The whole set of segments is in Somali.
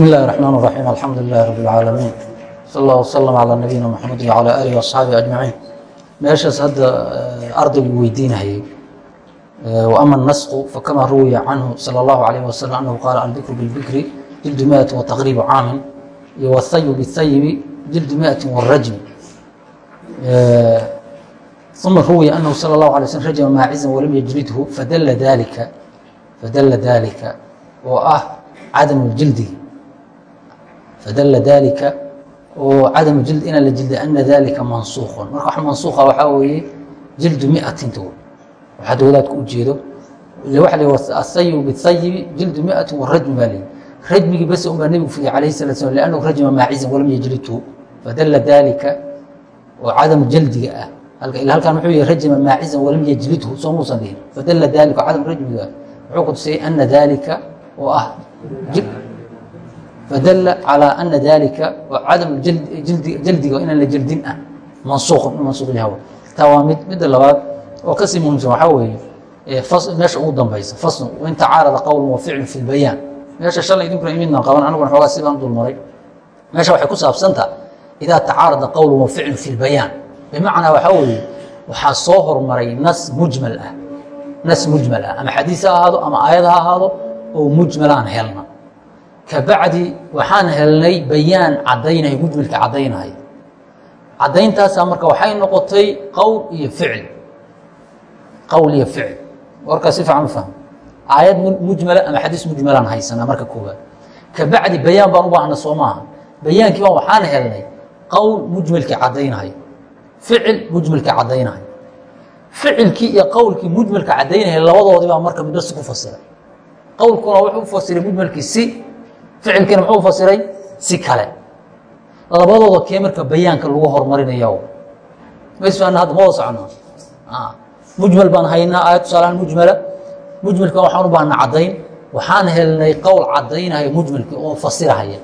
بسم الله الرحمن الرحيم الحمد لله رب العالمين sal اllah wslm calى nabiyina mxamed wcalى alih وaصxaabihi ajmaciin meeshaas hadda ardaygu weydiinayay وama النasku fakama ruwiya canhu salى اllahu عalيه waslm anahu qaala albikru biاlbikri jildu miati وtaqriibu caamin iyo wاthayu bاthayibi jildu miati wاrajmi uma ruwiya anahu salى اllahu alay slm rajma maacizan walam yajridhu fadala dalika fadala dalika oo ah cadam اljildi fadala dalika oo cadam jild inaan la jilda ana dalika mansuuqun marka wax mansuuqa waxaa weeye jildu miatinta waxaad wadaadka u jeedo waa l asayibu bisayibi jildu miatin warajmi baa leeyi rajmigii bas unbaa nebigu fidiyay calayh salat slam liannahu rajma maacizan walam yajlidhu fadalla dalika oo cadam jaldiga ah halkan muxuu yihi rajma maacizan walam yajlidhu soo muusan dhihin fadalla dalika oo cadam rajmiga ah muxuu ku tusayay ana dalika oo ah fadl calى ana dalika cadam jaldiga inaan la jeldin ah mansuuq mansuuq yahay taa waa mid midda labaad oo ka sii muhiimsan waxaa weeye meesha ugu dambaysa fasl in tacaarada qowlu wa ficlu fi lbayaan meesha shalay idinkuna imidna qaban aniguna xoogaa sidaan dulmaray meesha waxay ku saabsanta idaa tacaarada qowlu wa ficlu fi lbayaan bimacnaa waxaa weeye waxaa soo hormaray nas mujmal ah nas mujmal ah ama xadiis ha ahaado ama aayad ha ahaado oo mujmalaan helna kabacdi waxaan helnay bayaan caddaynaya mujmilka caddaynaya caddayntaasa marka waxay noqotay qowl iyo ficil. Qowl iyo ficil. Warkaa si fiican u fahm aayad mujmala ama xadiis mujmalaan haysanaa marka koowaad. Kabacdi bayaan baan u baahna soo maaha. Bayaankii baan waxaan helnay qowl mujmilkii caddaynaya ficil mujmilka caddaynaya ficilkii iyo qowlkii mujmilka caddaynaya labadoodii baa marka si ku fasiray. Qowlkuna wuxuu u fasiray mujmalkii si ficilkiina muxuu fasiray? Si kale. Labadooda kee marka bayaanka lagu horumarinaya masfana hadda ma wada socono mujmal baan haynaa aayad tusaalahaan mujmala. Mujmalka waxaan u baahna caddayn. Waxaan helnay qowl caddaynaya mujmalkii oo fasirahaya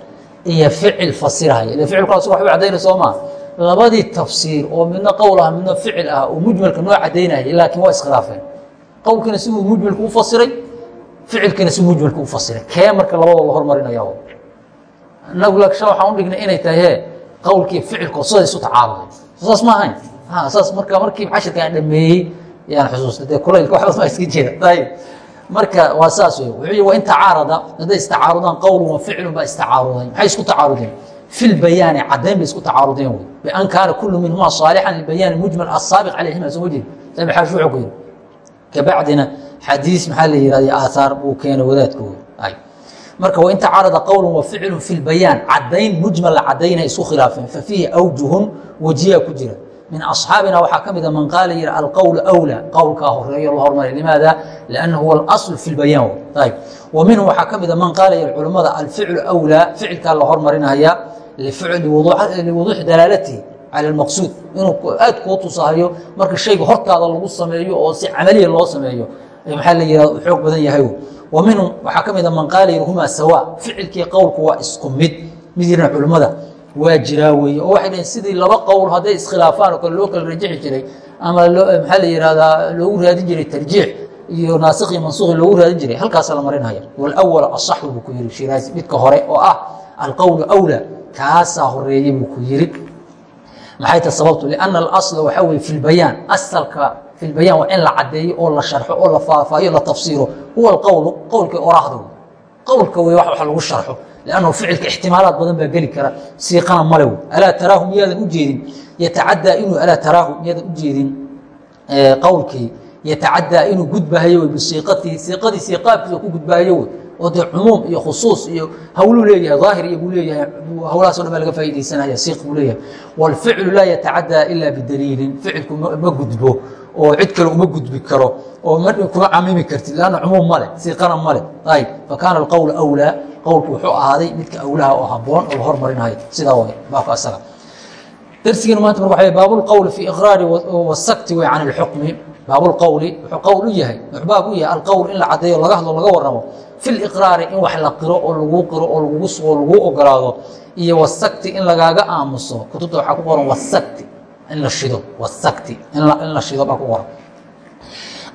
iyo ficil fasirahaya. Ila ficilku asg waxba caddaynay soo maa labadii tafsiir oo midna qowl ah midna ficil ah oo mujmalka noo caddaynaya laakiin waa iskhilaafeen. Qowlkiina siduu mujmalku u fasiray ficilkiina si mujmalka u fasiray kee marka labadoo la hormarinaya inagu laksha waxaan u dhignay inay tahay he qowlkii ficilko sida isu tacaaruday saas ma ahayn. Saas marka markii cashirka aan dhameeyey yaan xusuusta dee kulaylka waxbas baa iska jira ayib marka waa saas wey wuxuu yihi waa in tacaarada hadday istacaarudaan qowlun wa ficlun baa istacaaruday maxay isku tacaarudeen fi lbayaani caddayn bay isku tacaarudeen wey bian kaana kullu minhuma saalixan libayaani mujmal asaabiq calayhima soo ma jeed sabi xaashi wuxuu ku yidhi kabacdina xadiis maxaa la yihahda aaaar uu keena wadaadkooda marka wain tacaarada qowla wa fi lbayaan cadayn mujmal la cadayna isku khilaafeen fafiihi awjuhun wajiya ku jira. Min asxaabina waxaa ka mida man qaala yidhi alqowlu wlaa qowlkaa ah horeeyo la hormary limaada? Lana huwa alaslu fi lbayaan ayb. Wa waxaa ka mida man qaala yidhi culammada alficlu wlaa ficilkaa la hormarinaya liwuduuxi dalaalatihi cala lmaqsuud inuu aad kuu tusahayo marka shayga hortaada lagu sameeyo oo si camaliya loo sameeyo maxaa la yihahdo xoog badan yahay wa minhum waxaa ka mid a man qaala ilhumaa sawa. Ficilkii qowlku waa isku mid. Mid yirna culimmada waa jiraa weeye oo waxay dhaheen sidii laba qowl hadday iskhilaafaan oo kale loo kala rajixi jiray ama maxaa la yihahdaa loogu raadin jiray tarjiix iyo naasikhi mansuuqi loogu raadin jiray halkaasa la marinhaya walawala asaxu buu ku yiri shiraazi midka hore oo ah alqowlu awla kaasaa horeeyey buu ku yiri. Maxay tahay sababtu? Lianna alasla waxaa weye fi lbayaan asalka fi lbayaan waa in la cadeeyo oo la sharxo oo la faahfaahiyo la tafsiiro. Huwa alqowlu qowlkii oraahda wey qowlka wey wax wax lagu sharxo lannahu ficilka ixtimaalaad badan baa geli kara. Siiqana male wey alaa taraahu miyaadan ujeedin yatacadaa inuu alaa taraahu miyaadan ujeedin qowlkii yatacadaa inuu gudbahayo wey bisiiqatihi siiqadiisii qaabkiisa ku gudbahayo wey oo dee cumuum iyo khusuus iyo hawluu leeyahay aahir iyo buu leeyahay hawlahaso dhan baa laga faa'idaysanaya siiq buu leeyahay. Waalficlu laa yatacadaa ila bidaliilin. Ficilku ma gudbo oo cid kale uma gudbi karo oo kuma camimi kartid lanna cumuum male siiqana male ayb fakaana alqowlu awlaa qowlku wuxuu ahaaday midka awlaha oo haboon oo la hormarinayo sidaa way baabka asaga. Darsigeenu maanta marka waxa baabulqowli fi iqraari wasakti way can ilxukmi baabulqowli wuxuu qowl u yahay wuxuu baab u yahay alqowl in la caddeeyo laga hadlo laga warramo. Fi liqraari in wax la qiro oo lagu qiro oo lagugu sugo laguu ogolaado iyo wasakti in lagaaga aamuso. Kutubta waxaa ku qoran wasakti in la shido wasakti in la shido baa ku qoran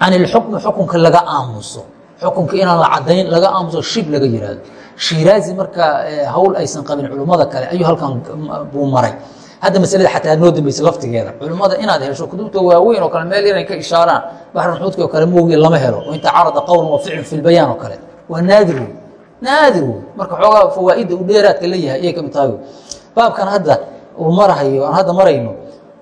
can ilxukmi xukunka laga aamuso xukunka inaan la cadayn laga aamuso shib laga yihahdo shiiraazi marka hawl aysan qabin culummada kale ayuu halkan buu maray hadda maslada xataa noo dambaysa laftigeeda culimmada inaad hesho kutubta waaweyn oo kale meel inay ka ishaaraan baxr maxuudki oo kale moogi lama helo oo inta carada qowlan wa ficlun fi lbayaan oo kale waa naadir wey naadir wey marka xoogaa fawaa'idda uu dheeraadka la yahay ayay ka mid tahay baabkan hadda uu marahayo aan hadda marayno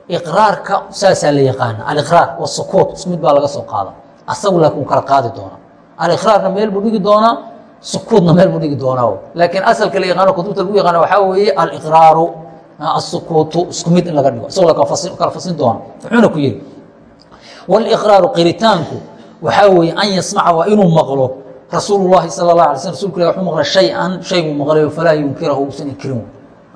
iqraarka saasaa la yaqaana. Aliqraar wasukuut isku mid baa laga soo qaada asagu laakiin kala qaadi doonaa. Aliqraarna meel buu dhigi doonaa sukuutna meel buu dhigi doonaa laakiin asalka la yaqaano kutubta lagu yaqaana waxaa weeye aliqraaru. Asukuutu isku mid in laga dhigo. Isagoo kala fasin doona wuxuuna ku yihi wاliqraaru qiritaanku waxaa weeye an yasmaca waa inuu maqlo rasuul lahi sal la alay sl rasulka ilah wxuu maqlay shay-an shay buu maqlay falaa yunkirahu uusan inkirin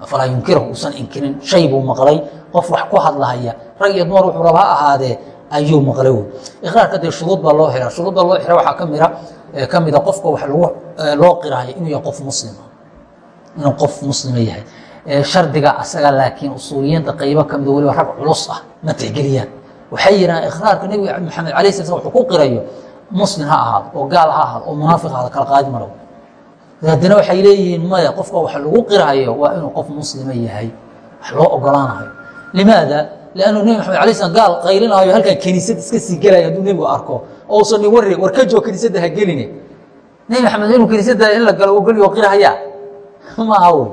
falaa yunkirahu uusan inkirin shay buu maqlay qof wax ku hadlahaya rag iyo dumar wuxuu raba ha ahaadee ayuu maqlay wey iqraarka dee shuruud baa loo xiraa shuruudda loo xira waxaa kamida ka mida qofka wax loo qiraayo inuu yahay qof muslima inuu qof muslima yahay. Shardiga asaga laakiin usuuliyiinta qaybo kamida waliba rag culus ah ma tixgeliyaan. Waxay yidhahaan iqraarka nebiga maxamed alay sla slam wuxuu ku qirayo muslim ha ahaado oo gaal ha ahaado oo munaafiq ahaado kala qaadi malow haddana waxay leeyihiin maya qofka wax lagu qirayo waa inuu qof muslima yahay wax loo ogolaanayo limaada? Lannu nebi maxamed alay slam gaal qaylinayo halkan kiniisad iska sii gelaya hadduu nebigu arko. Ousan nin warre war ka joog kiniisadda ha geline. Nebi maxamed inuu kiniisadda in la galo ogolyo qirahaya ma aha wey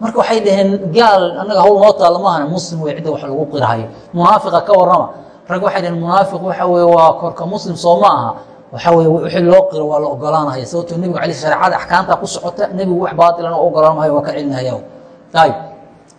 marka waxay dhaheen gaal annaga hawl noo taalla maahan muslim wey cidda wax lagu qirahayo munaafiqa ka warrama. Rag waxay dhaheen munaafiq waxa weye waa korka muslim soo ma aha waxa weye wixii loo qiro waa la ogolaanaya sababtoo nebigu alay shareecada axkaamta ku socota nebigu wax baatilan u ogolaan mahayo waa ka celinaya. Ayib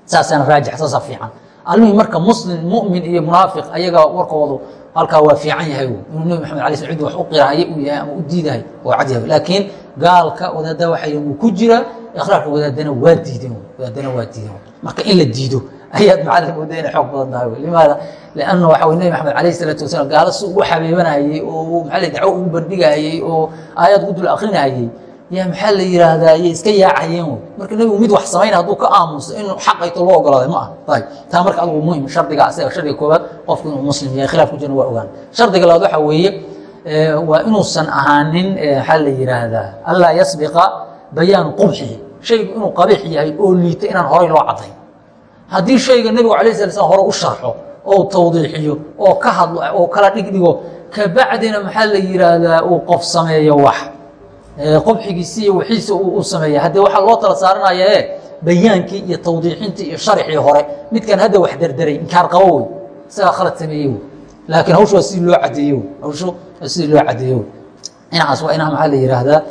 saasana raajix saasaa fiican. Almihii marka muslim mumin iyo munaafiq ayaga warkoodu halkaa waa fiican yahay inuu nebi maxamed alay sl cid wax u qirahaye uu yahay ama u diidahay waa cad yahay. Laakiin gaalka wadaadda waxay wuu ku jira iqraarka wadaadana waa diideen wadaadana waa diideen marka in la diido ayaad macalin mooda inay xoog badan tahay limaada? Lianna waxa wey nebi maxamed alayh isalaatu wasalaam gaalo si ugu xabeebanayey oo maxaa dacwo ugu bandhigayey oo aayad ugu dul akrinayey yaa maxaa la yiraahdaa yay iska yaacayeen wey. Marka nebigu mid wax samaynaya hadduu ka aamuso in xaqayto loo ogolaaday ma ayb taa marka adigu muhiim shardiga asaga shardiga koowaad qofku inuu muslim yahay khilaaf ku jirna waa ogaan. Shardiga labaad waxaa weeye waa inuusan ahaanin maxaa la yiraahdaa anlaa yasbiqa bayaanu qubxihi. Shaygu inuu qabiix yahay oo liita inaan horay loo caddayn haddii shayga nebigu alay sala slam hore u sharxo oo tawdiixiyo oo ka hadlo oo kala dhigdhigo kabacdina maxaa la yiraahdaa uu qof sameeyo wax. Qobxigiisi iyo wixiisa u sameeya haddee waxaa loo tala saaranaya e bayaankii iyo tawdiixintii iyo sharxii hore midkan hadda wax derderay inkaar qabo wey isagaa khalad sameeye wey laakiin hawshu waa sidii loo cadeeye hawshu waa sidii loo cadeeye wey dhinacaas waa inaa maxaa la yiraahdaa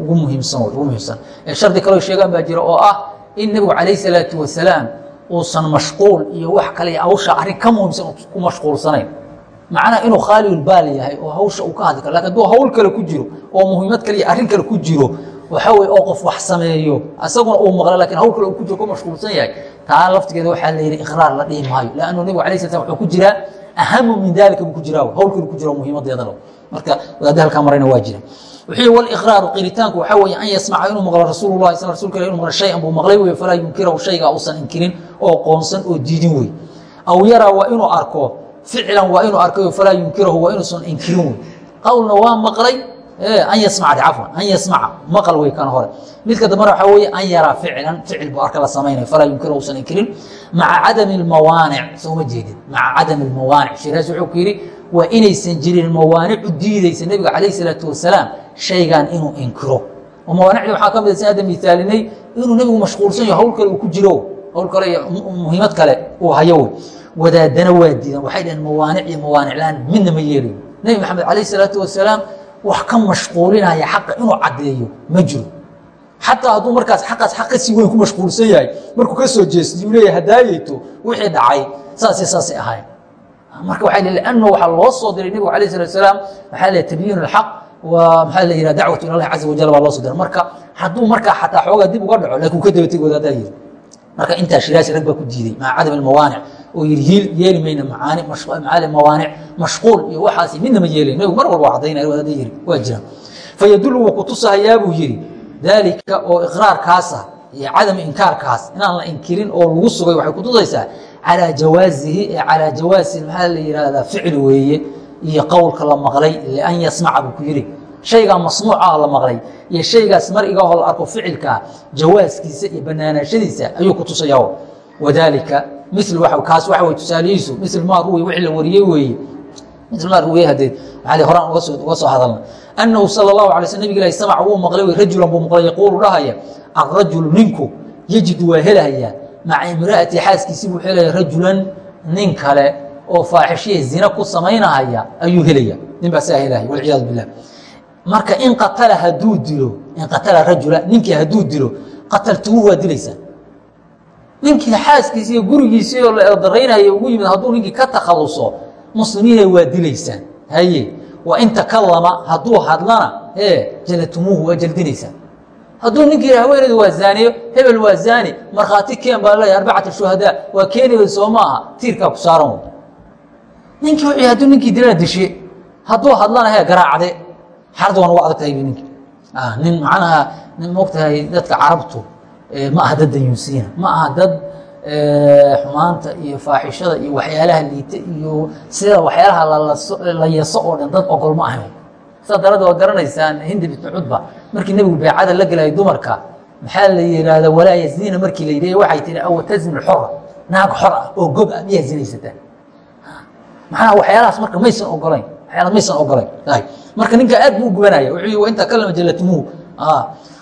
ugu muhiimsan ugu muhiimsan. Shardi kaloo sheegaan baa jira oo ah in nebigu calayh salaatu wasalaam uusan mashquul iyo wax kale hawsha arrin ka muhiimsan ku mashquulsanayn. Macnaha inuu khaalilbaal yahay oo hawsha uu ka hadli karo laakiin hadduu hawl kale ku jiro oo muhiimad kale iyo arrin kale ku jiro waxa weye oo qof wax sameeyo isaguna uu maqla laakiin hawl kale uu ku jiro ku mashquulsan yahay taa laftigeeda waxaa la yidhi iqraar la dhihi maayo. Lannu nebigu alay sla slam wuxuu ku jiraa ahamu min dalika buu ku jiraa hawl kale ku jiro muhiimadeedalo marka wadaada halkaa marayna waa jira wuxuu waliqraaru qiritaanku waxaa weeye an yasmaca inuu maqlo rasuulu lahi sal rasulka inu maqlo shay-an buu maqlay wey falaa yunkirahu shaygaa uusan inkirin oo qoonsan oo diidin wey aw yaraa waa inuu arko ficlan waa inuu arkayo falaa yunkirahu waa inuusan inkirin wey qowlna waa maqlay an yasmaca cafwan an yasmaca maqal wey kan hore. Midka dambena waxaa weeye an yaraa ficlan ficil buu arka la samaynayo falaa yunkirahu usan inkirin maca cadami اlmawaanic sooma jeedin maca cadami اlmawaanic shiraas wuxuu ku yidhi waa inaysan jirin mawaanicu diidaysa nebiga calayh isalaatu wasalaam shaygan inuu inkiro. Oo mawaanicdii waxaa ka mid a si hadda miaalinay inuu nebigu mashquulsan yaho hawl kale uu ku jiro. Hawl kale iyo muhiimad kale uu hayo. Wey wadaadana waa diidan. Waxay dhaheen mawaanic iyo mawaaniclaan midna ma yeelayo nebi maxamed calayh isalaatu wasalaam wax ka mashquulinaya xaqa inuu caddeeyo ma jiro. Xataa hadduu markaas xaqaas xaq ka sii weyn ku mashquulsan yahay markuu ka soo jeestay uu leeyahy hadaayeyto wixii dhacay saasay saasay ahayn marka waa lanno waxaa loo soo diray nebigu alayh salat salaam waxaa la tabyiin waa maxaa la yihah dacwatu ila allahi caza wajal baa loo soo diray. Marka hadduu markaa xataa xoogaa dib uga dhaco laakiin uu ka dabategi wadaadaa yiri marka intaa shiraasi rag baa ku diiday maca cadam almawaanic oo yidhi yeeli mayna macaani mawaanic mashquul iyo waxaasi midna ma yeelayn nebigu mar walba cadaynaya wadaada yiri waa jiraan fayadullu wuu kutusahayaa buu yidhi daalika oo iqraarkaasa iyo cadam inkaarkaas inaan la inkirin oo lagu sugay waxay kutusaysaa calىa jawaazihi ee calىa jawaasi maxaa la yihahdaa ficil weeye iyo qowlka la maqlay lian yasmaca buu ku yidhi shaygaa masmuucaah la maqlay iyo shaygaas marigahoo la arko ficilkaa jawaaskiisa iyo banaanaashadiisa ayuu ku tusaya wadaalika mil kaas waxa wey tusaalihiisu mil maa ruwi wixii la wariyey weeye uga soo hadalna annahu sala allahu alay sl nabig ilahi samaca wuu maqlay rajulan buu maqlay yaquulu dhahaya alrajulu ninku yajidu waa helahayaa maca imra'ati xaaskiisii buu helaya rajulan nin kale oo faaxishiya zina ku samaynahaya ayuu helaya. Nin baa saa helaya walciyaadu billah. Marka in qatala haduu dilo in qatala rajula ninkii hadduu dilo qataltuhu waa dilaysaa ninkii xaaskiisi iyo gurigiisii oo la eedaraynaya ugu yimid hadduu ninkii ka takhaluso muslimiina waa dilaysaan haye wa in takalama hadduu hadlana ee jalatumuuhu waa jaldinaysaan hadduu ninkii haweeneydu waa zaaniyo hebel waa zaani markhaati keen baa leeya arbacata shuhadaa waa keenaya soo maaha tiirkaa ku saaran ninkii wuxuu hadduu ninkii dilana dishe hadduu hadlana hee garaacde xaalada waan uga adag tahay ninki. Nin macnaha nin moogtahay dadka carabtu ma aha dad dayuusiina ma aha dad xumaanta iyo faaxishada iyo waxyaalaha liita iyo sida waxyaalaha la yeso oo dhan dad ogol ma ahayn saa darada waa garanaysaan hindi bint cudba. Markii nebigu beecada la gelayay dumarka maxaa la yihahda walaa yazniina markii la yidhi waxay tihi aw tazni xora naag xor ah oo gob ah miyaa zinaysataa macnaha waxyaalahaas marka maysan ogolayn? Waxyaalaas maysan ogolayn. Marka ninka aad buu gubanaya wuxuu wain takalama jalatmuhu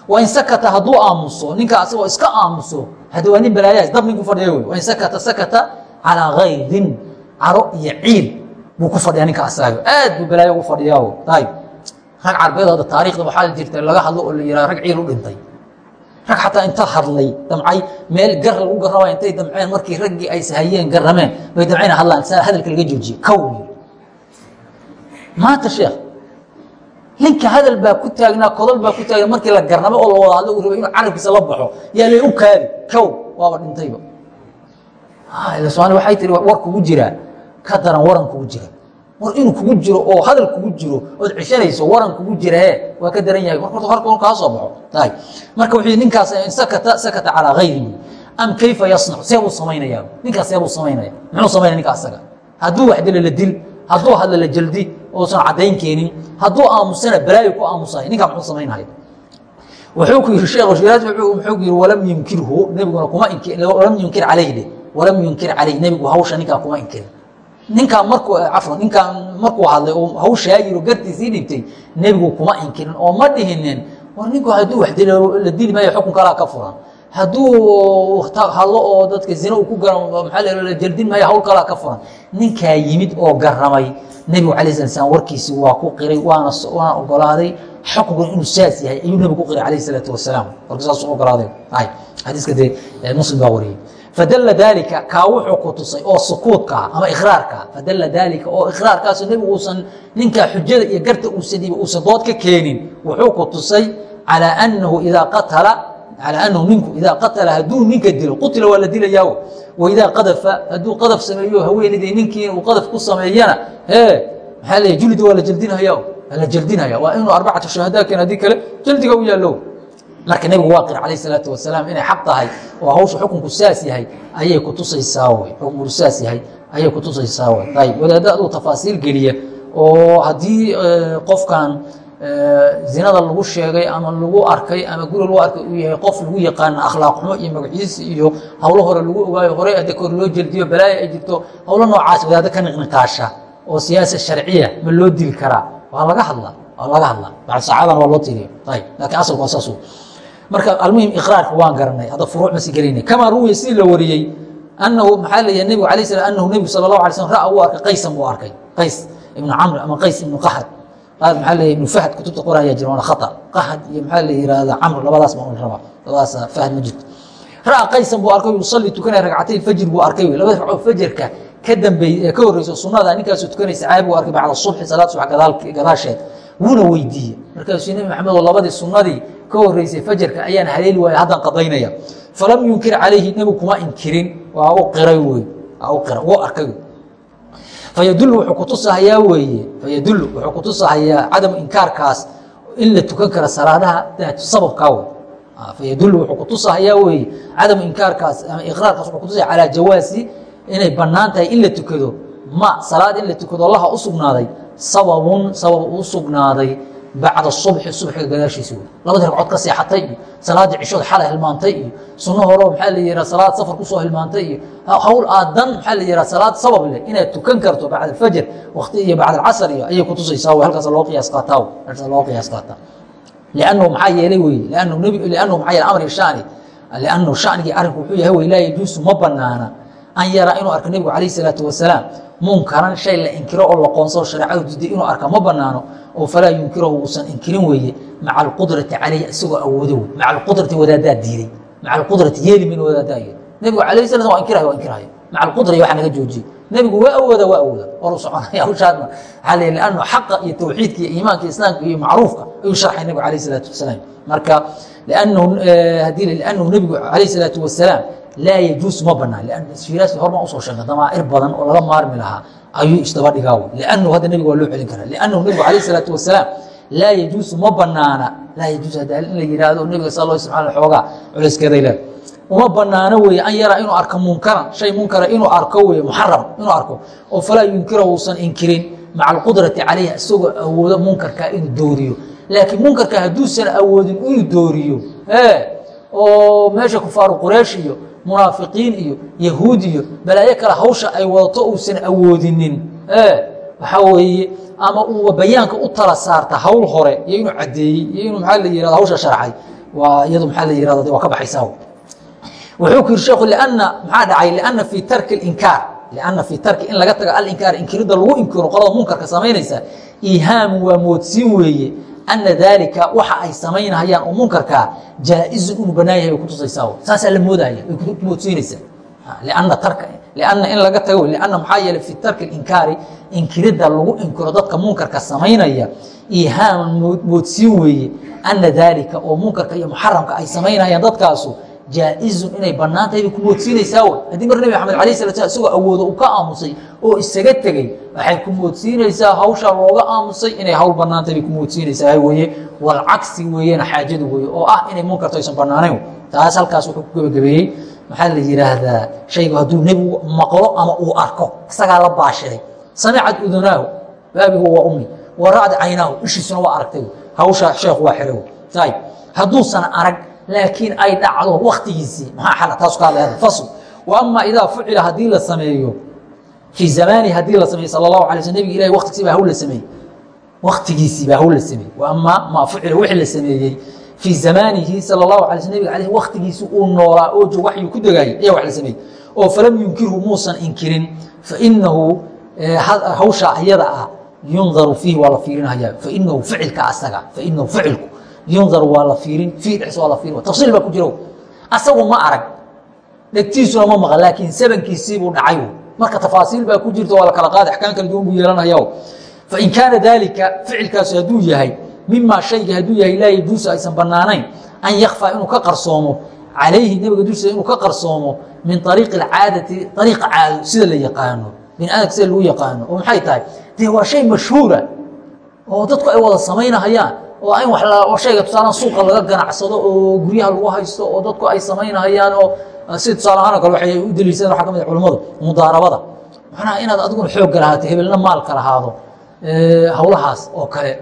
wain sakata hadduu aamuso ninka asagoo iska aamuso haddi waa nin balaayaas dab nin ku fadhiya wey wain sakata sakata calaa kaydin caro iyo ciil buu ku fadhiya ninka asaago aad buu balaayo ugu fadhiyaa ayb rag carbeed hadda taarikhda waxaa jirta laga hadlo oo la yihah rag ciil u dhintay. Rag xataa inta hadlay damcay meel gar lagu garrama intay damceen markii raggii ay sahayeen garrameen bay damcayna hadlaan saa hadalka laga joojiye. Kow maanta sheekh ninka hadal baa ku taagnaa kodol baa ku taagna markii la garnamo oo la wada hadlo uu raba inuu carabkiisa la baxo. Yaa lay u kaadi kow waaba dhintayba. Somaali waxay tihi war kugu jiraa ka daran waran kugu jira war inuu kugu jiro oo hadal kugu jiro ood cishanayso waran kugu jirae waa ka daran yahay. Marka harka kaa soo baxo. Marka wuxuu ninkaas sakata sakata calaa gayrihi am kayfa yasnac see buu samaynayaa. Ninkaas see buu samaynaya muxuu samaynaya ninka asaga hadduu wax dilo la dil hadduu hadla la jaldi uusan caddayn keenin hadduu aamusana balaayo ku aamusahay ninkaa muxuu samaynaya wuxuu ku yihi sheekh shiraas muxuu ku yihi walam yunkirhu nebiguna kuma walam yunkir calayh dhe walam yunkir calayh nebigu hawsha ninkaa kuma inkirin ninkaa markuu cafwan ninkaa markuu hadlay oo hawshaa yiro gartiisii dhibtay nebigu kuma inkirin oo ma dhihinin. War ninku hadduu wax dilo la dili maayo xukun kalaa ka furan. Hadduu hadlo oo dadka zina uu ku gara maaa la jaldin maayo hawl kalaa ka furan. Ninkaa yimid oo garamay nebigu alay sala slam warkiisi waa ku qiray waana waana ogolaaday xukunkan inuu saas yahay ayuu nebigu ku qiray alayh isalaatu wasalaam. Warka saasuu ogolaaday. Xadiiska dee muslim baa wariyey fadala daalika kaa wuxuu ku tusay oo sukuudkaa ama ikraarkaa fadala daalika oo ikraarkaaso nebigu uusan ninkaa xujada iyo garta uusan uusan dood ka keenin wuxuu ku tusay calaa annahu idaa qatala calى anahu ninku idaa qatala hadduu ninka dilo qutila waa la dilayaa waidaa qadafa hadduu qadaf sameeyo haweenaydii ninkii uu qadaf ku sameeyana e maxaa leeya julida waa la jeldinaya la jeldinaya waa inuu arbacata shahadaa haddii kale jeldiga u yaallo marka nebigu waa qir calayh salaatu wasalaam inay xaq tahay oo hawsha xukunku saas yahay ayay kutusaysaa wey xukunku saas yahay ayay kutusaysaa wey ayb wadaadda aduu tafaasiil geliya oo haddii qofkan zinada lagu sheegay ama lagu arkay ama guri lagu arkay uu yahay qof lagu yaqaana akhlaaq xumo iyo magaciisi iyo hawlo hore lagu ogaayo horey ade kor loo jeldiyo balaaya ay jirto hawlo noocaas wadaaddo ka niqniqaasha oo siyaasa sharciya ma loo dili karaa. Waa laga hadla waa laga hadla bacd saacadan waa loo tiriyo ayb lakiin asalku waa saas marka almuhim iqraarka waan garanay hadda furuuc masi gelayna kamaa ruwiya sidii la wariyey anahu maxaa leeyahay nebigu alay slam anahu nebigu sala allahu alay slam ra'a uu arkay qaysan buu arkay. Qays ibnu camr ama qays ibnu qaxad qaar maxaa leeyahay ibnu fahd kutubta qoraya jira waana khata. Qaxad iyo maxaa la yihahda camr labadaas baa un raba labadaas fahd ma jirto. Ra'a qaysan buu arkay yusalli tukanaya ragcatay fajr buu arkay labada ragcoo fajarka ka dambeey ee ka horreyso sunnada ninkaasoo tukanaysa caabi buu arkay bacda subxi salaad subax gadaasheed. Wuuna weydiiyey. Markaasuu nebi maxamed oo labadii sunnadii ka horreysay fajarka ayaan haleeli waaya haddaan qadaynaya. Falam yunkir calayhi nebigu kuma inkirin. Waa u qiray wey u arkay fayadulu wuxuu kutusahayaa weeye fayadulu wuxuu kutusahayaa cadamu inkaarkaas in la tukan karo salaadaha sababkaa wey fayadulu wuxuu kutusahayaa weeye cadamu inkaarkaas ama iqraarkaas wuxuu kutusaya calaa jawaasi inay bannaan tahay in la tukado. Ma salaad in la tukado laha u sababun sabab u sugnaaday bacda subxi subxiga gadaashiisa wey labadii ragcood ka seexatay iyo salaaddii cishooda xalay hilmaantay iyo sunno horo maxaa la yihaha salaad safar ku soo hilmaantay iyo hawl aadan maxaa la yihaha salaad sabab leh inaad tukan karto bacda alfajr wakti iyo bacda alcasr iyo ayay kutusaysaa wey halkaas loo qiyaas qaataa halkaas loo qiyaas qaataa liannahu maxaa yeelay wey liannahu nebi liannahu maxaa yeelay amri shani liannahu shanigii arrinku wuxuu yahay wey laa yajuusu ma banaana an yaraa inuu arko nebigu calayh isalaatu wasalaam munkaran shay la inkiro oo la qoonsao shareecadu diiday inuu arka ma banaano oo falaa yunkirahu uusan inkirin weeye maca alqudrati calayhi isagoo awoodo wey maca alqudrati wadaadaa diiday. Maca alqudrati yeeli min wadaadaa yiri nebigu calayh sala wa inkirahay waa inkirahay maca alqudra waxa naga joojiyey. Nebigu waa awooda waa awooda. Waru soconaya hawshaadna waxaa la liannu xaqa iyo tawxiidka iyo iimaanka islaamka iyo macruufka ayuu sharxay nebigu calayh isalaatu wasalaam. Marka liannahu haddii liannahu nebigu calayh isalaatu wasalaam laa yajuus ma banaan. Shiiraas horma u soo sheegay damaa'ir badan oo laga maarmi lahaa ayuu isdaba dhigaa liannahu hadda nebiga waa loo celin karaa. Liannahu nebigu calayh isalaatu wasalaam laa yajuusu ma banaana. Laa yajuus hadda in la yihahdo nebiga sal allah subxana xoogaa culeyskeeday leed uma banaano weeye an yaraa inuu arko munkaran shay munkara inuu arko weye muxaram inuu arko oo falaa yunkira uusan inkirin maca alqudrati calayha isagoo awoodo munkarka inuu dooriyo. Laakiin munkarka hadduusan awoodin inuu dooriyo oo meesha kufaaru quraysh iyo munaafiqiin iyo yahuud iyo balaayo kale hawsha ay wadato uusan awoodinin. Waxaa weeye ama uuba bayaanka u tala saarta hawl hore iyo inuu caddeeyey iyo inuu maxaa la yihahdo hawsha sharcay waa iyadu maxaa la yihahdo waa ka baxaysaa wuxuu ku yiri sheekhu lianna maxaa dhacay? Lianna fii tarki alinkaar lianna fii tarki in laga tago alinkaar inkiridda lagu inkiro qolada munkarka samaynaysa iihaamu waa moodsiin weeye ana daalika waxa ay samaynahayaan oo munkarkaa jaa-izun inuu banaan yahay kutusaysaa saasaa la moodahaya way kumoodsiinaysaa lianna in laga tago lianna maxaa yeelay fi tarki inkaari inkiridda lagu inkiro dadka munkarka samaynaya iihaaman moodsiin weeye ana daalika oo munkarka iyo muxaramka ay samaynayaan dadkaasu jaa-izun inay bannaan tahay bay ku moodsiinaysaa wey haddii mar nebi maxamed alayh sala isagoo awoodo uu ka aamusay oo isaga tegey waxay ku moodsiinaysaa hawshaa looga aamusay inay hawl bannaan tahay bay ku moodsiinaysaa weye walcagsi weeyena xaajadu weye oo ah inay munkarto aysan bannaanayn. Taas halkaas wuxuu ku gebagabeeyey maxaa la yidhaahdaa? Shaygu hadduu nebigu maqlo ama uu arko isagaa la baashiray samicad udunaahu baabigu waa ummi waracda caynaahu ishiisuna waa aragtay. Hawsha sheekhu waa xiray ayb hadduusan arag laakiin ay dhacdo waktigiisii maxaa xala taas ka hadlaya fasl. Wa idaa fucila haddii la sameeyo fii zamaani haddii la sameeyo sala allahu alay sl nebig ilahi waktigiisi baa hawl la sameeyey. Waktigiisii baa hawl la sameeyey. Wa maa fucila wixii la sameeyey fii zamaanihi sala allahu alay sl nebig aleyh waktigiisi uu noolaa oo joog waxyuu ku degaayay ayaa wax la sameeyey. Oo falam yunkirhu muusan inkirin fainahu hawshaa ayada ah yundaru fiihi waa la fiirinaya fainahu ficilka asaga fainahu ficilku yundaru waa la fiirin waa la fiirin tafsiil baa ku jiro asagu ma arag dhegtiisuna ma maqan laakiin sabankiisiibuu dhacay marka tafaasiil baa ku jirta waa la kala qaada axkaam kala buu yeelanaya fain kaana daalika ficilkaasi hadduu yahay mimaa shayga hadduu yahay laa yajuusu aysan bannaanayn an yakfaa inuu ka qarsoomo calayhi nebiga dushiisa inuu ka qarsoomo min ariiqi alcaadati ariiqa caado sida la yaqaano bini aadamka sida lagu yaqaano oo maxay tahay dee waa shay mashhuura oo dadku ay wada samaynahayaan oo in wa shayga tusaalaan suuqa laga ganacsado oo guryaha lagu haysto oo dadku ay samaynahayaan oo sida tusaale ahaan o kale waxay u daliishadeen waxaa ka mid culimmadu mudaarabada. Macnaha inaad adiguna xoogga lahaato hebelna maalka lahaado hawlahaas oo kale.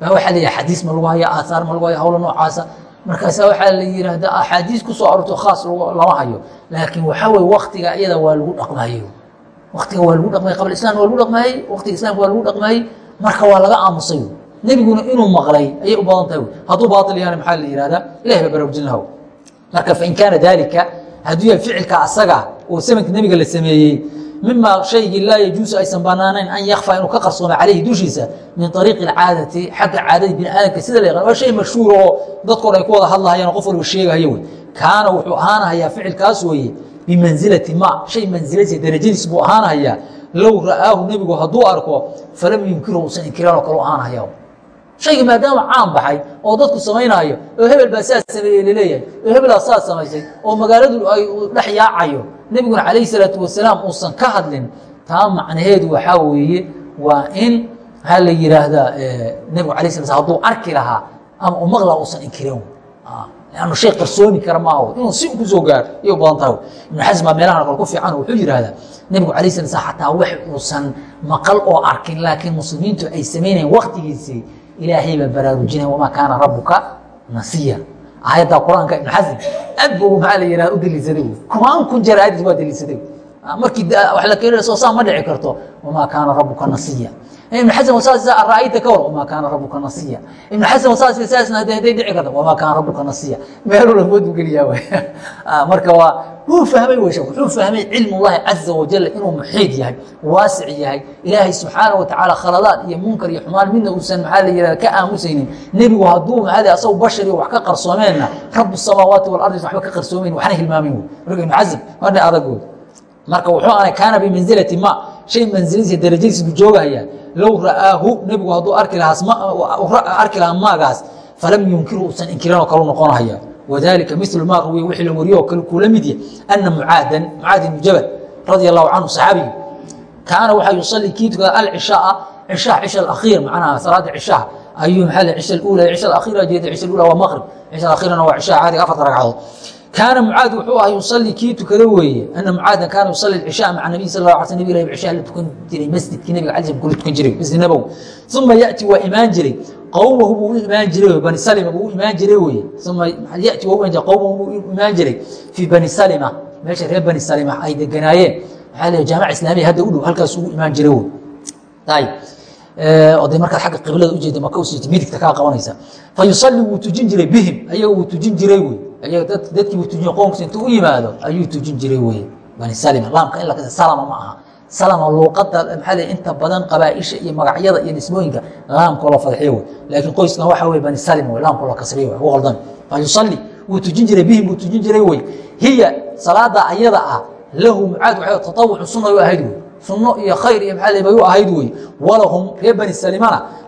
Waxaa leeyahay xadiis ma lagu haya aathaar ma lagu haya hawla noocaasa. Markaasa waxaa la yidhaahda axaadiis ku soo aroorto khaas lama hayo. Laakiin waxaa weye waktiga iyada waa lagu dhaqmaayey waktiga waa lagu dhaqmayey qabl islam waa lagu dhaqmaayey waktiga islamka waa lagu dhaqmaayey marka waa laga aamusay nebiguna inuu maqlay ayay u badan tahay. Hadduu baail yahan maxaa la yihahdaa ilahi baa baraarujin lahaw. Marka fain kaana daalika hadduu yahay ficilka asaga oo samanka nebiga la sameeyey mima shaygii laa yajuusu aysan banaanayn an yakfa inuu ka qarsooma calayhi dushiisa min ariiqi اcaadati xagga caadada bini aadamka sida la yaqan waa shay mashhuur oo dadkoo dhan ay ku wada hadlahayaan qof walba sheegahayo wey kaana wuxuu ahaanahayaa ficilkaas weeye bimanzilati ma shay manziladiisa darajadiis buu ahaanahayaa low ra'aahu nebigu hadduu arko falam yunkiru usan inkiranoo kale u ahaanahaya shayga maadaama caan baxay oo dadku samaynaayo oo hebel baa saas sameeyey la leeyahay oo hebelaa saas samaysay oo magaaladu ay dhex yaacayo nebiguna calayhi salaatu wasalaam uusan ka hadlin taa macnaheedu waxaa weeye waa in maxaa la yidhaahdaa nebigu alay sla sl haduu arki lahaa ama u maqlaa uusan inkirin. Lannu shay qarsoomi kara maaho inuu si ku soo gaaro u badan tahay. Ibnu xasm baa meelahan kale ku fiican wuxuu yidhahdaa nebigu alay sla sl xataa wax uusan maqal oo arkin laakiin muslimiintu ay samaynayan waktigiisii ilaahay baa baraarujinaya wamaa kaana rabuka nasiya. Aayadda qur'aanka ibn xasan aad bu maxaa la yihah u daliishaday kumaan kun jeer aayaddiis waa daliishaday markii wax la keenayo soo saa ma dhici karto. Wamaa kaana rabuka nasiya ibn xasan wasaas ra'ayta ka war wamaa kaana rabuka nasiya. Ibn xasan wasaas saasna hadday dhici karta wamaa kaana rabuka nasiya. Meeluu lafoodu geliyaa waay. Marka waa wuu fahmay weysha wuxuu fahmay cilm ullahi caza wajal inuu muxiid yahay waasic yahay ilaahay subxaana wa tacaala khaladaad iyo munkar iyo xumaan midna uusan maxaa la yihahda ka aamusaynin. Nebigu hadduu maxaa asagu bashari wax ka qarsoomeenna rabu samaawaati walardi waxba ka qarsoomeyn waxna hilmaamin wey marka ibn xasan madha adag wey marka wuxuu aanay kaana bimanzilati ma shay manziladiisa darajadiisa buu joogahayaa low ra'aahu nebigu hadduu arki lahaa maagaas falam yunkiru uusan inkiranoo kalu noqonahaya. Wadalika milu ma ruwiya wixii la wariyo oo kale kuu la mid yahy ana mucaadan mucaad ibnu jabal radia allahu canhu saxaabiyu kaana waxaa yusalii kii tukada alcishaaa cishaha cisha alakhiir macnaha salaada cishaha ayuu maxaa cisha alula cisha alakhiira jeeda cisha alula waa maqrib cisha alakhirana waa cishaha caadiga afarta ragcadood kaana mucaad wuxuu ahaa yusalii kii tukada weeye ana mucaadan kaana yusali cishaa maca nabiy sal la sl ilah cishaa la tukan jiray masjidkii nabiga cali kula tukan jiray masjid nabow uma yati waa imaan jiray qowmahu buu u imaan jiray bani salima buu u imaan jiray weye uma yati waa imaan jiray qowmahu buu u imaan jiray fii bani salima meesha reer bani salima ay deganaayeen maxaa la jaamaca islaamiya hadda u dhow halkaas ugu imaan jiray wey ayib de markaad agga qiblada ujeeda maka usiita midigta kaa qabanaysa fa wuu tujin jiray bihim ayaga wuu tujin jiray wey ayaga dadkii wuu tujiy qoomkiisa intuu u yimaado ayuu tujin jiray wey bani salima laamka in la salama ma aha. Salama luuqada maxaa inta badan qabaaisha iyo magacyada iyo nisbooyinka laamka loo fadxiyo wey laakiin qoyskan waxa wey bani salima wey laamka loo kasriyo wey ugu qaldan fa yusalii wuu tujin jiray bihim wuu tujin jiray wey hiya salaada ayada ah lahu mucaad waxay tatawucu sunna u ahayd wey sunno iyo khayr iyo maxaa bay u ahayd wey walahum reer bani salimana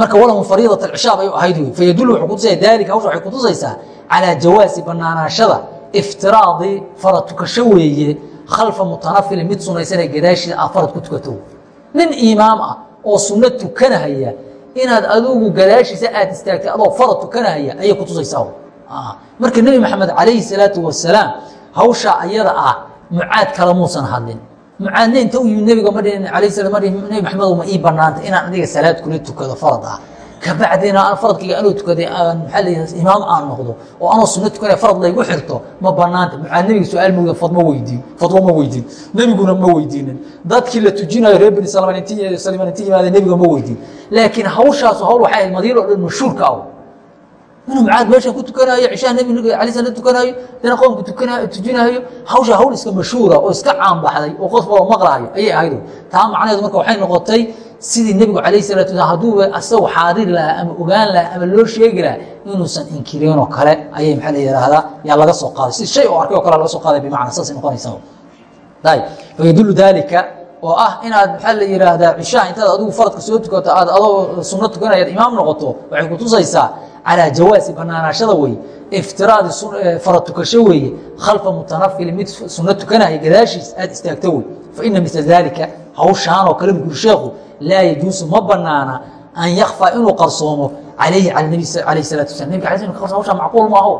marka walahum fariidat alcishaa bay u ahayd wuxuu kutusaya daalika hawsha waxay kutusaysaa calaa jawaasi banaanaashada iftiraadi farad tukasho weeye khalfa mutanafilin mid sunaysanee gadaashiisa aad farad ku tukato. Nin imaam ah oo sunno tukanahaya inaad adigu gadaashiisa aad istaagtay adoo farad tukanahaya ayay kutusaysaa marka nebi maxamed calayhi salaatu wasalaam hawshaa ayada ah mucaad kale muusan hadlin mucaadne inta u yimid nebiga ma dhihin alayh slam ma dhihin nebi maxamedow ma ii banaanta inaan adiga salaad kula tukado farad ah. Kabacdina aan faradkayga anuu tukaday aan maxaa yidhahda imaam aan noqdo oo anoo sunno tukanaya farad laygu xirto ma banaanta mucaad nebiga su'aal mawda fadmo weydiin fadwo ma weydiin nebiguna ma weydiinin. Dadkii la tujinayo reer bani salman inti salman inti yimaadeen nebiga ma weydiin. Laakiin hawshaasu hawl waxay ahayd madiina o dhan mashhuurka ah inuu mucaad meeshan ku tukanaayo cishaha nebiga alay slam tukanaayo dana qoomku tujinaayo. Hawsha hawl iska mashhuura oo iska caanbaxday oo qof walba maqlaayo ayay ahayd. Taa macnaheedu marka waxay noqotay sidii nebigu calayh salatu wasalam hadduuba asagu xaadir lahaa ama ogaan lahaa ama loo sheegi lahaa inuusan inkireenoo kale ayay maxaa la yidhaahdaa yaa laga soo qaaday. Si shay oo arkay o kale laga soo qaaday bimacna saasay noqonaysaa ayb fayadullu daalika oo ah inaad maxaa la yidhaahdaa cishaha intaad adigu faradka soo tukato aad adoo sunno tukanayaad imaam noqoto waxay kutusaysaa calى jawaasi banaanaashada wey iftiraadi farad tukasho weeye khalfa mutanafili mid sunno tukanaya gadaashiis aad istaagto wey faina mila dalika hawshaan oo kale sheekhu laa yajuusu ma banaana an yakfaa inuu qarsoomo calayhi cal nabi alayh salatu wasalam nabig ala sl hawshaa macquul maaho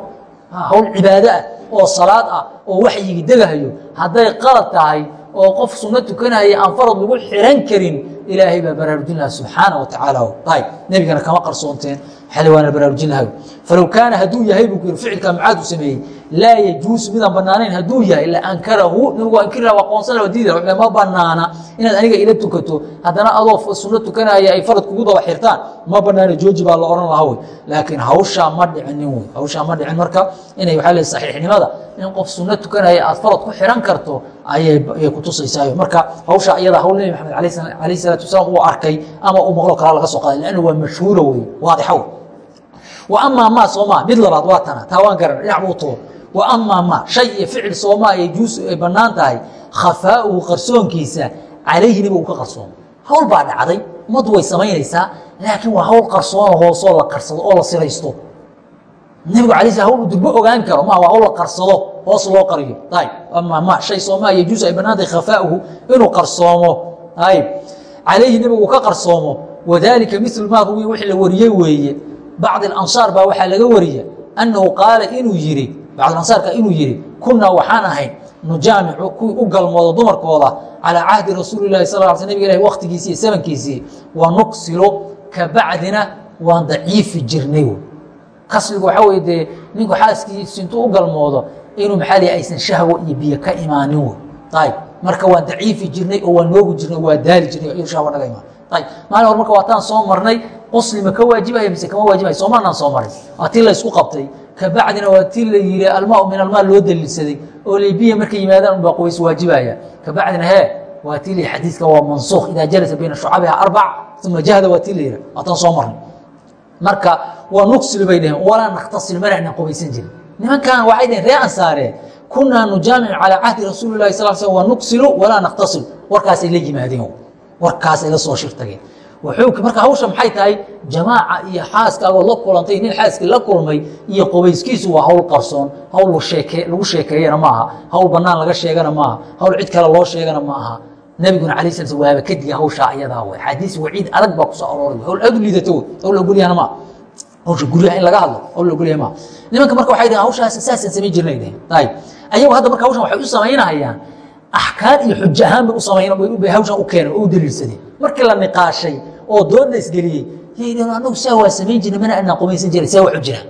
hawl cibaado ah oo salaad ah oo waxyigi degahayo hadday qalad tahay oo qof sunno tukanaya aan farad lagu xiran karin ilaahay baa baraarujin laha subxaana wa tacaala. Ayb nebigana kama qarsoonteen. Xali waana baraarujin lahay falow kaana hadduu yahay buu ku yiri ficilkaa mucaad u sameeyey laa yajuusu midaan banaanayn hadduu yahay la ankarahu nabigu waa inkiri laha waa qoonsan laha diidi laha ma banaana. Inaad aniga ila tukato haddana adoo sunno tukanaya ay farad kugu daba xirtaan ma banaana jooji baa la odhan lahaa wey. Laakiin hawshaa ma dhicinin wey. Hawshaa ma dhicin. Marka inay waxaa le saxiixnimada in qof sunno tukanaya aad farad ku xiran karto ayay kutusaysaa marka hawshaa iyada hawl nebi maxamed alayh salaatu wasalaam uu arkay ama uu maqlo kala laga soo qaaday lanna waa mashhuura wey waadixa wey wa amaa maa soomaa mid labaad waa tana taa waan garan dhinac buu tuur. Wa amaa maa shay iyo ficil soomaa ay juus ay bannaan tahay khafaa'uhu qarsoonkiisa calayhiniba uu ka qarsoomo hawl baa dhacday ummaddu way samaynaysaa laakiin waa hawl qarsoona hoosoo la karsado oo la siraysto nebigu alay sl hawl durbo ogaan karo ma waa hawl la qarsado hoos loo qariyo. Ayb ama ma shay sooma yajuus ay banaantay khafaahu inuu qarsoomo. Ayb calayhi nebigu ka qarsoomo wadalika milu maa ruwiya wixii la wariyey weeye bacd alansaar baa waxaa laga wariya annahu qaala inuu yidhi bacdulansaarka inuu yidhi kunaa waxaan ahayn nujaamicu kuwii u galmoodo dumarkooda calaa cahdi rasuuli lahi sal sl nabig ilahi waktigiisii sabankiisii wa nuksilo ka bacdina waan daciifi jirnay kasligu waxaa weye dee ninku xaaskiisi intuu u galmoodo inuu maxaa aysan shahwo iyo biyo ka imaanin wey ayb marka waan daciifi jirnay oo waan noogi jirnay waa daali jirnay shahwo naga imaan ayb maalin hor marka waataan soo marnay qusli ma ka waajibaya mise kama waajibaya soo marnaan soo maray. Waa tii la ysku qabtay. Kabacdina waa tii la yihi almaa min almaa loo daliilsaday. Oo libiya markay yimaadaan unbaa qubays waajibaya kabacdina hee waa tii la xadiiska waa mansuukh. Idaa jalasa bayna shucabiha arbac uma jahda waa tii la yihi waataan soo marnay. Marka waa nuqsil bay dheheen walaa nakhtasil manaanan qubaysan jirin. Nimankan waxay dheheen ree ansaareen kunaa nujaamicu calaa cahdi rasuuli lahi sal sl wa nuqsilu walaa nakhtasil warkaasay la yimaadeen warkaasay la soo shirtageen. Marka hawsha maxay tahay? Jamaaca iyo xaaskaagoo la kulantay nin xaaskii la kulmay iyo qubayskiisu waa hawl qarsoon hawl lagu sheekeeyana maaha hawl banaan laga sheegana maaha hawl cid kale loo sheegana ma aha. Nabiguna ala sl waaba ka diga hawshaa ayadaa w xadiis waciid adag baa ku soo arooray hawl aad hawl lagolyahana maa hawsha guryaha in laga hadlo hawl lagolyaha maa nimanka marka waxay dhaheen hawshaas saasaan samayn jirnay dheheen ayib ayagu hadda marka hawshan waxay u samaynahayaan axkaam iyo xujo ahaan bay u samayn bay hawshan u keeneen oo u daliilsadeen. Markii la niqaashay oo dood la isgeliyey yay dhaheen anagu saa waa samayn jirnay mana anaan qumaysan jiray saa waxu jira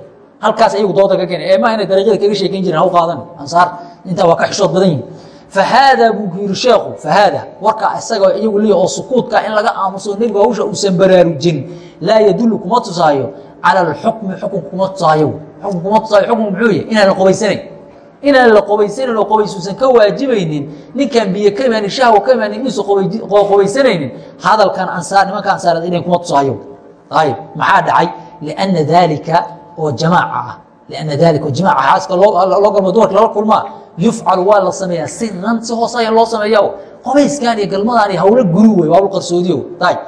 halkaas ayagu dooda ka keenay ee maaha inay dariiqyada kaga sheekayn jireen haw qaadan ansaar intaa waa ka xishood badan yihiin fahaada buu ku yidhi sheekhu fahaada warka isaga iyagu leeya oo sukuudka in laga aamuso nebigu hawsha uusan baraarujin laa yadullu kuma tusaayo cala alxukmi xukun kuma tusaayo xukun kuma tusaayo xukun muxuu yahy inaan la qubaysanayn inaan la qubaysanan oo qubaysuusan ka waajibaynin ninkaan biyo ka imaanin shahwa ka imaanin inuusan qubaysanaynin hadalkan ansaar nimanka ansaareed inayn kuma tusaayo ayib maxaa dhacay lianna daalika oo jamaaca ah lianna daalika oo jamaaca xaaska loo galmo dumarka lala kulmaa yufcalu waa la sameeyaa sinan si hoos loo sameeya qubayskan iyo galmadaan iyo hawlo guri wey waa qarsoodiyo ayib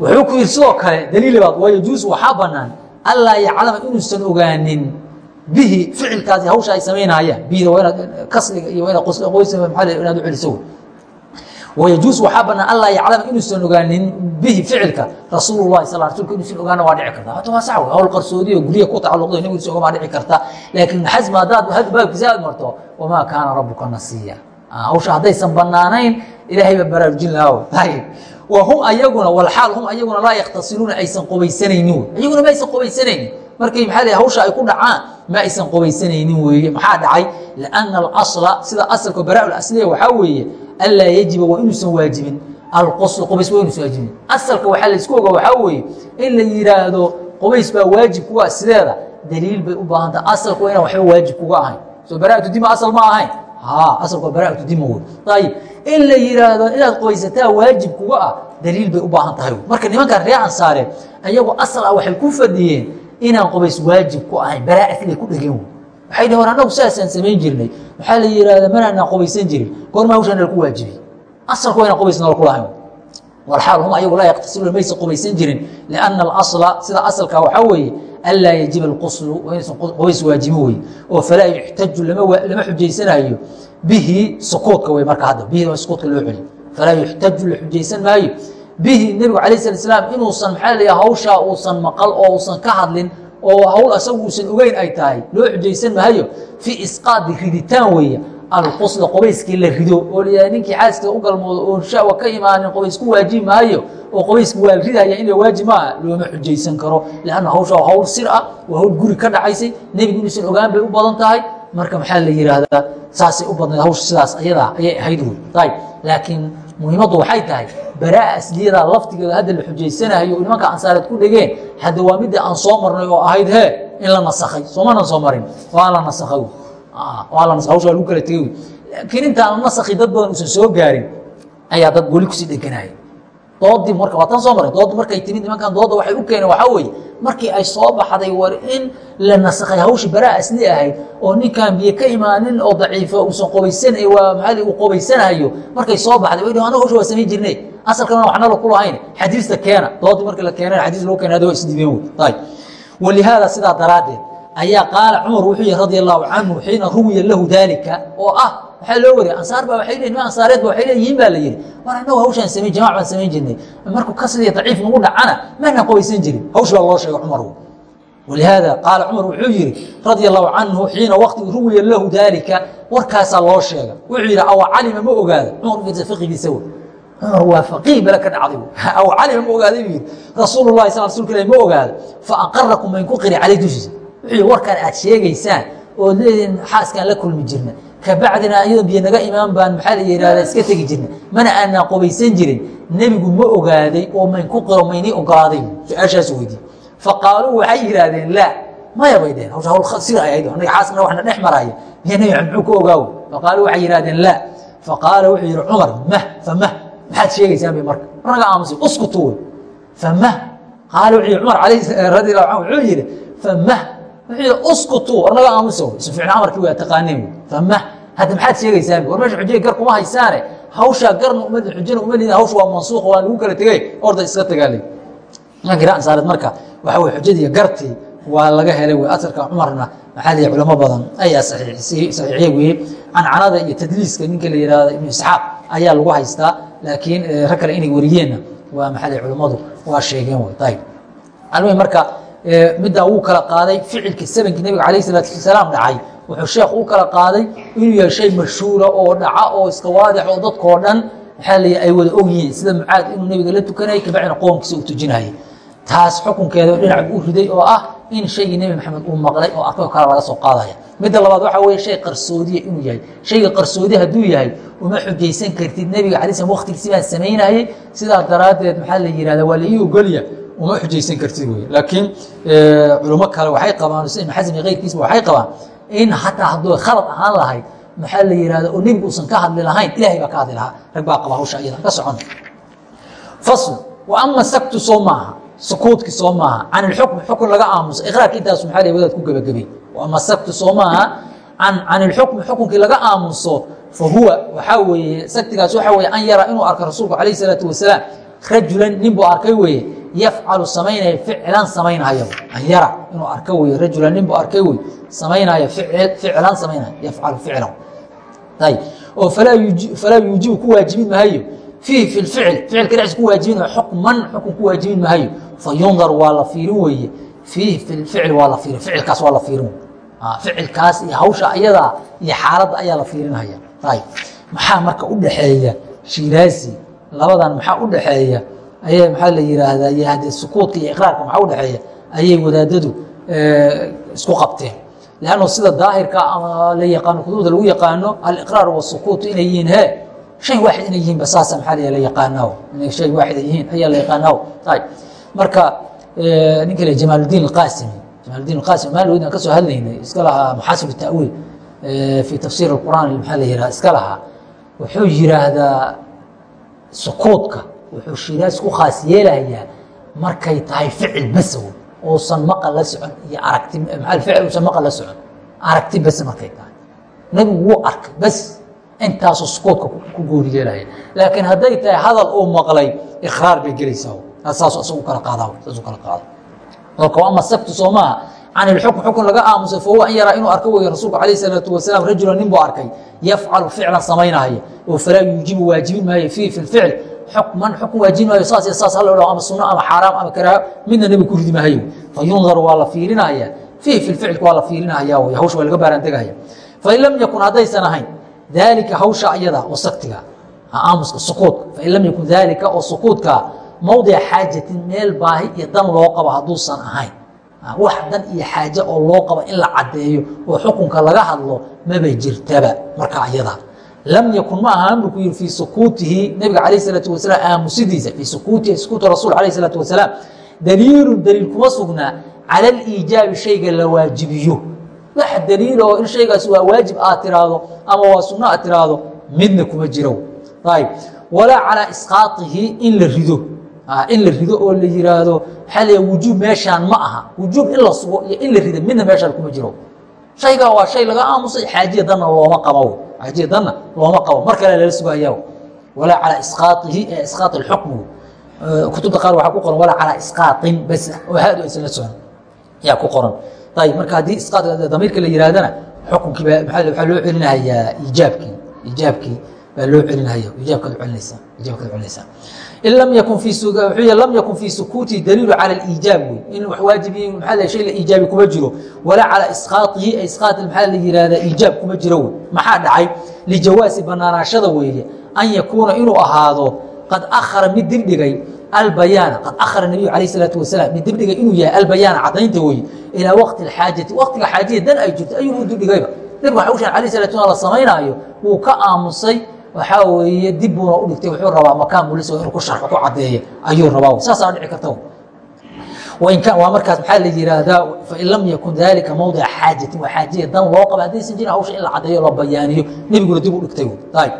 wuxuu ku yidhi sidoo kale daliil labaad waa yajuusu waxaa banaan allaa yaclama inuusan ogaanin bihi ficilkaasi hawsha ay samaynayaan bida waa inaad kasliga iyo inaad qoys maaa inaad u celiso wayajuus waxaa banaan allaa yaclama inuusan ogaanin bihi ficilka rasuululahi sal rasulka inuusan ogaana waa dhici karta hata waa sax wey hawl qarsoodiyo gurya ku tacalluqda nabigu is oga waa dhici karta laakiin xasma haddaad baabkiisa aad marto wamaa kaana rabuka nasiya hawsha haddaysan banaanayn ilaahay baa baraarujin lahaa wa ayaguna walxaal hum ayaguna laa yakhtasiluuna aysan qubaysanaynin ayaguna ma aysan qubaysanaynin. Markay maxaa l hawsha ay ku dhacaan ma aysan qubaysanaynin weeye maxaa dhacay? Lianna alasla sida asalka baraa asliya waxaa weeye anlaa yajiba waa inuusan waajibin. Alqusl qubays waa inuusan waajibin. Asalka waxaa laysku oga waxaa weeye in la yidhaahdo qubays baa waajib kuga sideeda daliil bay u baahanta asalka waa inaan waxba waajib kuga ahayn. Soo baraatu dima asal ma ahayn ha asalka waa baraatu dima wey ayib in la yidhaahdo inaad qubaysataa waajib kuga ah daliil bay u baahan tahay. Marka nimankan ree ansaareed ayagoo asal ah waxay ku fadhiyeen inaan qubays waajib ku ahayn baraa asliay ku dhegeen waxay dhaheen annagu saasaan samayn jirnay. Waxaa la yidhahdaa manaanaan qubaysan jirin goorma hawshaan nala ku waajibiyey asalku waa inaan qubays nala kulahayn walxaal hum ayagu laa yaqtasiluuna maysa qubaysan jirin lianna alasla sida asalka waxaa weeye anlaa yajiba alquslu waa inaysan qubays waajibin wey oo falaa yuxtaju lama xujaysanayo bihi sukuudka wey marka hadda bihi sukuudka loo celi falaa yuxtaju la xujaysan maayo bihi nebigu alay slat slaam inuusan maxaa la hawshaa uusan maqal oo uusan ka hadlin oo hawl asagu uusan ogeyn ay tahay loo xujaysan maayo fii isqaadi riditaan weeye alqusla qubayskii la rido oo layahay ninkii xaaska u galmoodo oo shahwa ka imaanin qubays ku waajibi maayo oo qubayska waa ridaya in la waajib maaha looma xujaysan karo. Lanna hawsha hawl sir ah waa hawl guri ka dhacaysay. Nebigu inuusan ogaan bay u badan tahay. Marka maxaa la yidhaahdaa saasay u badnayd hawsha sidaas ayadaa ayay ahayd wey laakiin muhiimaddu waxay tahay baraa asliyada laftigeeda hadda la xujaysanayo nimanka ansaareed ku dhegeen hadda waa midda aan soo marnay oo ahayd he in la nasakhay. Soomaanan soo marin. Waa la nasakhay. Waa la hawsha waa lagu kala tegey. Laakiin intaan nasakhi dad badan uusan soo gaarin ayaa dad weli ku sii dheganaya doodii marka waa tan soo maray dood markay timid nimankan dooda waxay u keeneen waxaa weeye markii ay soo baxday war in la nasakhay hawshii baraa asli ahayd oo ninkaan biyo ka imaanin oo daciifa uusan qobaysan waa maxaa uu qobaysanayo markay soo baxday way anaga hawsha waa samayn jirnay. Asalkana waxnala ku lahayn xadiista keena doodii markii la keenay xadiis loo keenay waa isdibeen wey ayib walihaada sidaa daraaddeed ayaa qaala cumar wuxuu yihi radi allahu canhu xiina ruwiya lahu daalika oo ah waxaa loo wariyay ansaar baa waay leeyihiin ansaareed ba waxay leeyihiin baa la yidhi. War annagu hawshaan samayn jamac baan samayn jirnay. Markuu kasliya daciif nagu dhacana maana qabaysan jirin. Hawsh baa loo sheegay cumar walihaada qaala cumar wuxuu yihi radia allahu canhu xiina waqti ruwiya lahu daalika warkaasaa loo sheega wuxuu yidhi aw calima ma ogaada cumar fiqigiisa wey cumar waa faqiih bale ka dhacday aw calima ma ogaaday buu yidhi. Rasuulu lahi sal rsulka ilahi ma ogaada fa aqarakum mayn ku qiri calay dushiisa. Wuxuu yidhi warkaan aad sheegaysaan ood leedihin xaaskaan la kulmi jirna kabacdina iyadoo biyo naga imaan baan maxaa la yihahda iska tegi jirna mana aanaan qobaysan jirin. Nebigu ma ogaaday oo mayn ku qiro maynii ogolaaday su'aashaas weydiye faqaaluu waxay yidhaahdeen laa maya bay dheheen hawsha hawl sida ay ahayd. Anaga xaaskana waxna dhex maraya. Miya nebi maxamed muxuu ka ogaawo faqaaluu waxay yidhahdeen laa. Faqaala wuxuu yidhi cumar mah famah maxaad sheegaysaan bay marka. Marnaga aamusay uskutu wey famah qaala wuxuu yidhi cumar alayh radi allahu canhu wuxuu yidhi famah wuxuu yidhi uskutu warnaga aamusa wey isu ficna amarkii waa taqaaneen wey famah hadda maxaad sheegaysaan war meesha xujaya gar kuma haysaane? Hawshaa garna xujana uma liida hawsha waa mansuuqa waa lagu kala tegay orda iska tagaalay. Nimanka ansaareed marka waxa wey xujadiiyo gartii waa laga helay wey asarka cumarna. Maxaa lihi culamo badan ayaa saxiixiye weye cancanada iyo tadliiska ninka la yihahdo ibnu isxaaq ayaa lagu haystaa laakiin rag kale inay wariyeenna waa maxaa lihi culammadu waa sheegeen wey ayib almuhim marka middaa wuu kala qaaday ficilka sabankii nabiga calayh salaatu wasalaam dhacay wuxuu sheekh u kala qaaday inuu yahay shay mashhuura oo dhaca oo iska waadix oo dadkoo dhan maxaa la ay wada og yihiin sida mucaad inuu nabiga la tukanayay kabacdina qoomkiisa uu tujinayay. Taas xukunkeeda dhinac u riday oo ah in shaygii nebi maxamed uu maqlay oo arkay oo kale laga soo qaadaya. Midda labaad waxaa weye shay qarsoodiya inuu yahay. Shayga qarsoodi hadduu yahay uma xujaysan kartid nebiga alay slam waqtigiisi baa samaynayay sidaa daraaddeed maxaa la yihahda waa la ii ogolya uma xujaysan kartid wey laakiin culimo kale waxay qabaan ibn xasmi keyrkiisba waxay qabaan in hataa hadduu khalad ahaan lahayd maxaa la yihahda oo nebigu uusan ka hadli lahayn ilahay baa ka hadli lahaa. Rag baa qaba hawsha iyada ka socon. Fasl wa ama soo maaha sukuudki soo maaha can ilxukmi xukun laga aamuso iqraarki intaasu maxaa la wadaad ku gebagabay. Ama saktu soo maaha can ilxukmi xukunkii laga aamuso fa huwa waxaa weeye saktigaas waxaa weye an yara inuu arko rasuulku calayh isalaatu wasalaam rajulan nin buu arkay weeye yafcalu samaynaya ficlan samaynaya an yara inuu arko weye rajulan nin buu arkay wey samaynaya ficlan samaynaya yafcalu ficlan. Ayb oo falaa yuujibu ku waajibin mahayo fiihi fi ficil ficilka dhexis ku waajibin xukman xukun ku waajibin mahayo fa yundar waa la fiirin weeye. Fiihi fi ficil waa la fiirin ficilkaas waa la fiirin. Ficilkaas iyo hawsha ayadaa iyo xaaladda ayaa la fiirinaya. Ayb maxaa marka u dhaxeeya shiraasi labadan maxaa u dhaxeeya ayay maxaa la yiraahdaa? Iyo sukuudka iyo iqraarka maxaa u dhaxeeya ayay wadaadadu isku qabteen. Lannu sida daahirka ama la yaqaano kutuubda lagu yaqaano aliqraar wasukuutu inay yihiin he shay waaxid inay yihiinba saasa maxaa la yaqaanaa inay shay waaxid yihiin ayaa la yaqaanaa ayb marka ninka le jamaaludiin alqaasimi jamaaludiin alqaasimi maalin weydaan ka hadlaynay iska lahaa maxaasib ta'wiil fi tafsiir alqur'aan maxaa la yihahda iska lahaa. Wuxuu yiraahdaa sukuudka wuxuu shiraas ku khaas yeelayaa markay tahay ficil basow uusan maqal la socon iyo aragti maa ficil uusan maqal la socon aragti bas markay tahay. Nebigu wuu arkay bas intaasuu sukuudka ku gooni yeelaya. Laakiin hadday tahay hadal uu maqlay ikraar bay gelaysaa. Saasu isagu kala qaada saasuu kala qaada marka ama sabtu soo can ilxukm xukun laga aamusay fahuwa an yaraa inuu arko weeye rasuulku calayh salaatu wasalaam rajulan nin buu arkay yafcalu ficlan samaynahaya oo falaa yuujibu waajibin maayo fiihi fi lficl xukman xukun waajibin maayo saas iyo saas hal odhan ama sunno ama xaaraam ama karaaho midna nebigu ku ridi maayo fa yundaru waa la fiirinaya fiihi fi lficlka waa la fiirinaya wey hawsha waa laga baaraantegaya fain lam yakun haddaysan ahayn daalika hawsha ayada oo saktiga aamuska sukuudka fain lam yakun daalika oo sukuudka mawdica xaajatin meel baahi iyo dan loo qabo hadduusan ahayn wax dan iyo xaaje oo loo qabo in la caddeeyo oo xukunka laga hadlo maba jirtaba marka ayada lam yakun ma ahaan buu ku yihi fii sukuutihi nabiga calayh salaatu wasalaam aamusidiisa fii sukuutihi sukuuti rasul calayh salaatu wasalaam. Daliilun daliil kuma sugnaa cala aliijaabi shayga la waajibiyo. Wax daliil oo in shaygaas waa waajib aad tiraahdo ama waa sunno aad tiraahdo midna kuma jiro. Ayb walaa calaa isqaaihi in la rido. In la rido oo la yiraahdo maxaa la wujuub meeshaan ma aha. Wujuub in la sugo iyo in la rido midna meeshaan kuma jiro shaygaa waa shay laga aamusay xaajiya danna looma qabo. Xaajiya danna looma qabo. Mar kale lala sugayaa walaa calaa isqaaihi ee isqaat kutubta qaar waxaa ku qoran walaa calaa isqaain bas oo haadu aysan la socon. Yaa ku qoran. Ayib marka haddii isqaad damiirka la yihahdana xukunkii waxaa loo celinahayaa iijaabkii iijaabkii baa loo celinahaya ijaabkaad ucelinaysaa ijaabkaad ucelinaysaa in lam yakun fi lam yakun fii sukuuti daliilu cala aliijaab. Wey in wax waajibiy maxaa la shay la iijaabi kuma jiro. Walaa calaa isqaaihi isqaat maxaa la yihahdaa iijaab kuma jiro. Wey maxaa dhacay? Lijawaasi banaanaashada weeye an yakuuna inuu ahaado qad akhara mid dibdhigay albayaana qad akhara nabiyu alayh salaatu wasalaam mid dibdhigay inuu yahay albayaana caddaynta weeye ilaa waqti alxaajati. Waqtiga xaajada dan ay jirto ayuu u dibdhigayba. Nabigu waxa u sheeg alayh salatu la samaynaayo wuu ka aamusay waxaa weeye dib buuna u dhigtay wuxuu rabaa makaan bulis inuu ku sharxo ku caddeeyo ayuu rabaa saasaa dhici karta waa markaas maxaa la yihahdaa fain lam yakun dalika mawdica xaajatin waa xaajiya dan loo qaba haddaysan jirin hawsha in la caddeeyo la bayaaniyo nebiguna dib u dhigtay ayb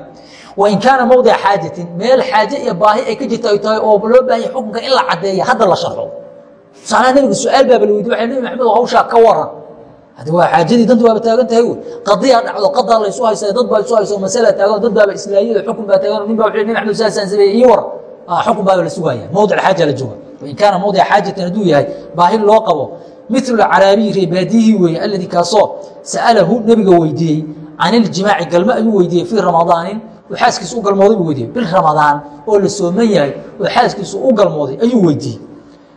wain kaana mawdica xaajatin meel xaaje iyo baahi ay ka jirta ay tahay oo loo baahanya xukunka in la caddeeya hadda la sharxo. Tusaalaha nebiga su'aal baaba la weydiy waa nebi maxamed hawshaa ka waran hadi waa xaajadii dantu waaba taagan tahay qadiyaa dhacdo qadaa laysu haysa dad baa isu haysa masala taagan dad baaba islaayada xukun baa taagan nin baa wuxuu nin axmed saasaan sameeyey iyo war. Xukun baaba la sugaya mawdic xaaja la jooga. Wain kaana mawdica xaajatin hadduu yahay baahi loo qabo. Milu caraabiyi reebaadiyihii weeye alladii kaasoo sa'alahu nebiga weydiiyey can iljimaaci galmo ayuu weydiiyey fii ramadaanin. Oo xaaskiisu u galmooday buu weydiiyey. Bil ramadaan oo la sooman yahay oo xaaskiisu u galmooday ayuu weydiiyey.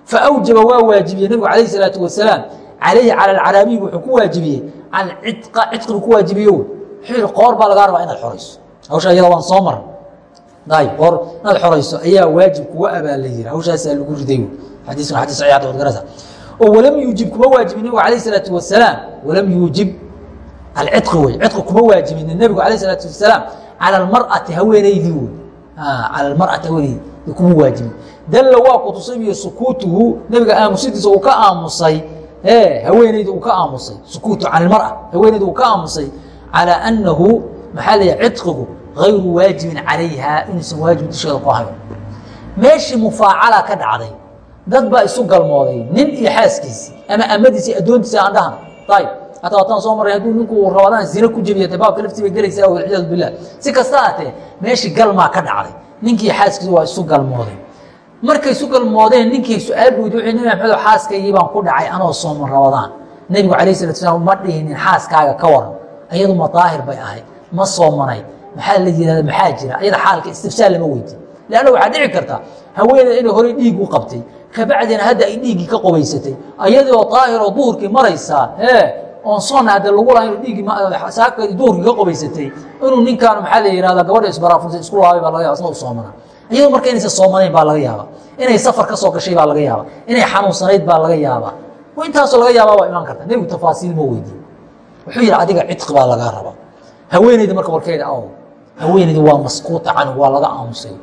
Fa awjaba waa waajibiyey nebigu calayh salaatu wasalaam calayhi cala alcaraabiyi wuxuu ku waajibiyey alcidqa cidqi buu ku waajibiye wuxuu yihi qoor baa lagaa rabaa inaad xorayso hawsha iyada waan soo marnay ayb qoor inaad xorayso ayaa waajib kuga abaa la yiri hawshaasaa lagu riday xadiiskuna xadiis saxiix waad garasa oo walam yuujib kuma waajibin nebigu calayh salaatu wasalaam walam yuujib alcidqi wey cidqi kuma waajibinin nebigu calayh salaatu wasalaam cala almar'ati haweenaydii wey cala almar'ati haweenaydii kuma waajibin dalla waa ku tusabiyo sukuutuhu nebiga aamusidiisa uu ka aamusay haweenayda uu ka aamusay sukuutu can ilmara haweenayda uu ka aamusay calaa annahu maxaa la yahay cidqigu hayru waajibin calayha inuusan waajib dusheeda ku ahayn. Meeshii mufaacala ka dhacday dad baa isu galmooday nin iyo xaaskiisii ama amadiisi addoontiisi aan dhahan. Ayib hataa wataan soo marray hadduu ninku rabadaan zina ku jebiya de baabka laftii bay gelaysaa walciyaadu billah. Si kasta atee meeshii galmaa ka dhacday ninkii xaaskiisi waa isu galmooday markay isu galmoodeen ninkii su'aal bu weydiy nabi maxamed xaaskaygii baan ku dhacay anoo sooman rabadaan nebigu calayh salatu slam ma dhihinin xaaskaaga ka waran ayadu ma daahir bay ahayd ma soomanayd maxaa la yihahda maxaa jira ayada xaalka istifsaal lama weydiin. Leanna waxaa dhici karta haweeneyda inay horey dhiig u qabtay kabacdina hadda ay dhiiggii ka qubaysatay ayadoo daahiroo duhurkii maraysaa ee oon soonna hadda lagu laha inu dhiiggii saakadii duhurkii ka qubaysatay inuu ninkaan maxaa la yihahda gabadha isbaraafunsay isku laabay baa laga yaba isna u soomanaa iyado marka inaysan soomanayn baa laga yaaba inay safar ka soo gashay baa laga yaaba inay xanuunsanayd baa laga yaaba intaasoo laga yaaba waa imaan karta. Nebigu tafaasiil ma weydiin. Wuxuu yidhi adiga cidqi baa lagaa raba haweeneyda marka warkeeda aw haweeneydi waa maskuuta canhu waa laga aamusay.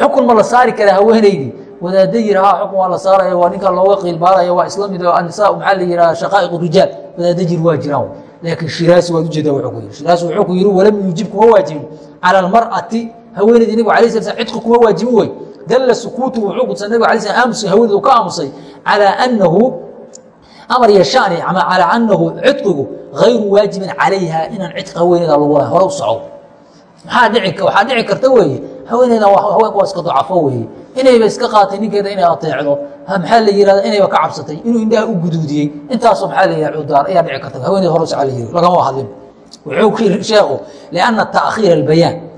Xukun ma la saari karaa haweeneydii wadaada yiri ha xukun waa la saaraya waa ninkaa looga qiilbaaraya waa isla mid annisaa maxaa la yidhaha shaqaa'iq rijaal. Wadaada jir waa jiraan. Laakiin shiraasi waad u jeedaa wuxuu ku yidhi. Shiraasi wuxuu ku yidhi walam yuujib kuma waajibin. Cala almar'ati haweeneydii nabig alay sla cidqi kuma waajibin wey dalla sukuutu wuxuu kutusa nabig alay slam aamusay haweeneyd ka aamusay calaa annahu amar iyo shani calaa annahu cidqigu hayru waajibin calayha inaan cidqi haweeneyda lagu hore u soco. Maxaa waxaa dhici karta weeye haweeneydan waa iska dacafo weeye. Inayba iska qaatay ninkeeda inay ateecdo maxaa la yihahda inayba ka cabsatay inuu indhaha u guduudiyey. Intaasoo maxaa la yihah cudaar ayaa dhici karta haweeneyda hore u la yiri lagama hadlin. Wuxuu ku lianna taakhiira albayaan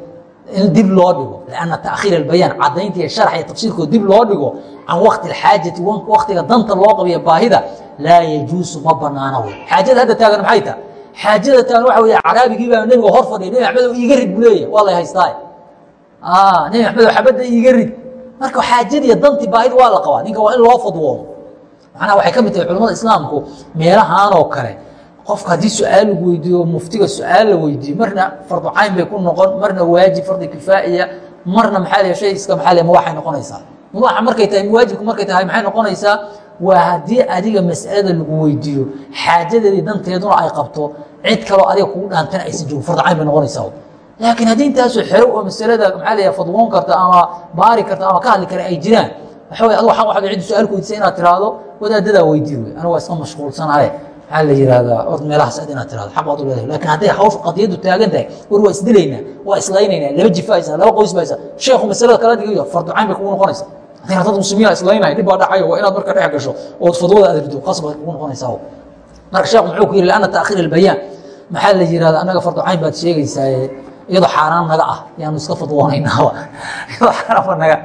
in dib loo dhigo lanna taakhiir albayaan cadaynta iyo sharx iyo tafsiirkoo dib loo dhigo can wakti alxaajati waktiga danta loo qabiyo baahida laa yajuusu ma banaana wey xaajada hadda taagan maxay taha xaajada taagan waxa wey caraabigii baa nebiga hor fadhiya nebi axmed oo iiga rid buu waa lay haystaa nebi axmed oo xabadda iiga rid marka xaajadiiyo dantii baahida waa la qabaa ninka waa in loo fadwoodo. Macnaha waxay ka mid tahay culamada islaamku meelahaan oo kale qofka haddii su'aal lagu weydiiyo muftiga su'aal la weydiiyo marna fardu cayn bay ku noqon marna waajib fardi kifaaiya marna maxaa shay iska maxaa l mubaaxay noqonaysaa. Mubaaxa markay tahay waajibka markay tahay maxay noqonaysaa? Waa haddii adiga mas'alada lagu weydiiyo xaajadeedii danteeduna ay qabto cid kaloo adiga kugu dhaantana aysan joogin fardu cayn bay noqonaysaa. Laakiin haddii intaasoo xero oo masalada maxaa la fadwoon karta ama baari karta ama ka hadli kara ay jiraan waxa wey adu aq waxaad ciddi su'aal ku weydiisay inaad tiraahdo wadaadadaa weydii wey anigu waa iska mashquulsanahay maxaa la yihahdaa or meelahaas ad inaad tirado xaq baad u leedahay. Lakin hadday hawsha qadiyaddu taagan tahay war waa isdilaynaa waa islaynaynaa laba jifa haysaa laba qoys ba haysaa sheekhu masalada kala dhigayo farducayn bay kugu noqonaysa. Haddii dad muslimiina islaynaya dhib baa dhacayo waa inaad marka dhex gasho ood fadwada aad rido qasab bay kugu noqonaysaa marka sheekhu muxuu ku yihi lianna taakhiir albayaan. Maxaa la yihahda annaga farducayn baad sheegaysaaye iyadoo xaaraan naga ah yaanu iska fadwoonaynaa iyadoo xaaraan naga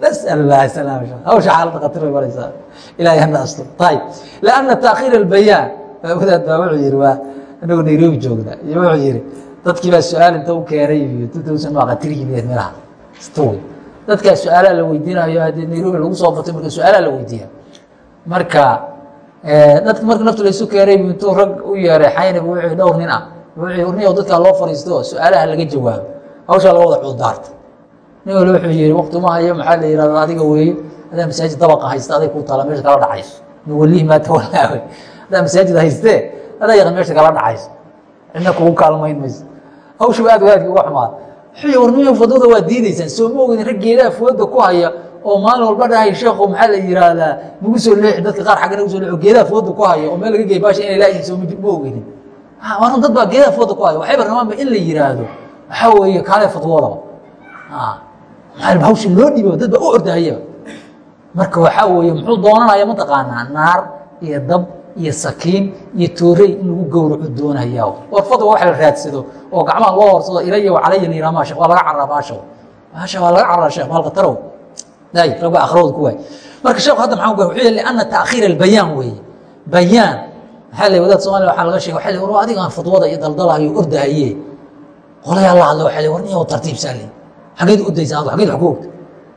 nasal salaam hawsha xaaladda khatar bay maraysaa. Ilahay hana astur ayib lianna taakhiir albayaan wadaad baa wuxuu yihi waa inagu nairobi joogna. Iyo wuxuu yihi dadkii baa su'aal inta u keenay iyo two thousand waa qatirigii meelaha story. Dadkaa su'aalaa la weydiinayo haddii nairobi lagu soo batay marka su'aalaa la weydiiya marka dadka marka naftu laysu keenay intuu rag u yeeray xaynab wuxuu dhowr nin ah. Wuxuu nin dadkaa loo fariisto su'aalaha laga jawaabo. Hawshaa laga wada cuudaarta nin wali wuxuu yihi waqti ma hayo maxaa la yihahda adiga weeye hadaa masaajid dabaqa haysta aday ku taala meesha kala dhacayso. Min walihi maa tawalaawe hadaa masaajid haystee adaa yaqan meesha kala dhacayso. Cidna kugu kaalmayn mayso. Hawshuba aad waadki uga xumaada wuxuu warniyo fadwada waa diidaysaan. Soo ma ogin rag geedaha fooda ku haya oo maalin walba dhahay sheekhu maxaa la yihahdaa nagu soo leexi dadka qaar xagga nagu soo leexo geedaha fooda ku haya oo meel laga gey baasha inay laayihin soo ma ogeynin waran dad baa geedaha fooda ku haya. Waxay barnamaanba in la yiraahdo. Waxaa weeye kaale maxaa hawsha loo dhiiba dad baa u ordahayaba marka waxaa weeye muxuu doonanaya mataqaanaa naar iyo dab iyo sakiin iyo toorey in lagu gowraco doonaya war fadwa wax la raadsado oo gacmaha loo horsado ilaya calaya la yiraha maasha waa laga carraa baasha maasha waa laga carraa sheekh maalka tarow. Daay rag baa akhrooda ku waay. Marka sheekhu hadda maxaa wuxuu yihi lianna taakhiir albayaan weeye. Bayaan. Maxaa la wadaad somalia waxaa laga sheegay waxaa la war adigaan fadwada iyo daldalahayo ordahaye qolayaa la hadla waxaa la war niyow tartiibsaa le xageed ordaysa adu xageed wax ku ogta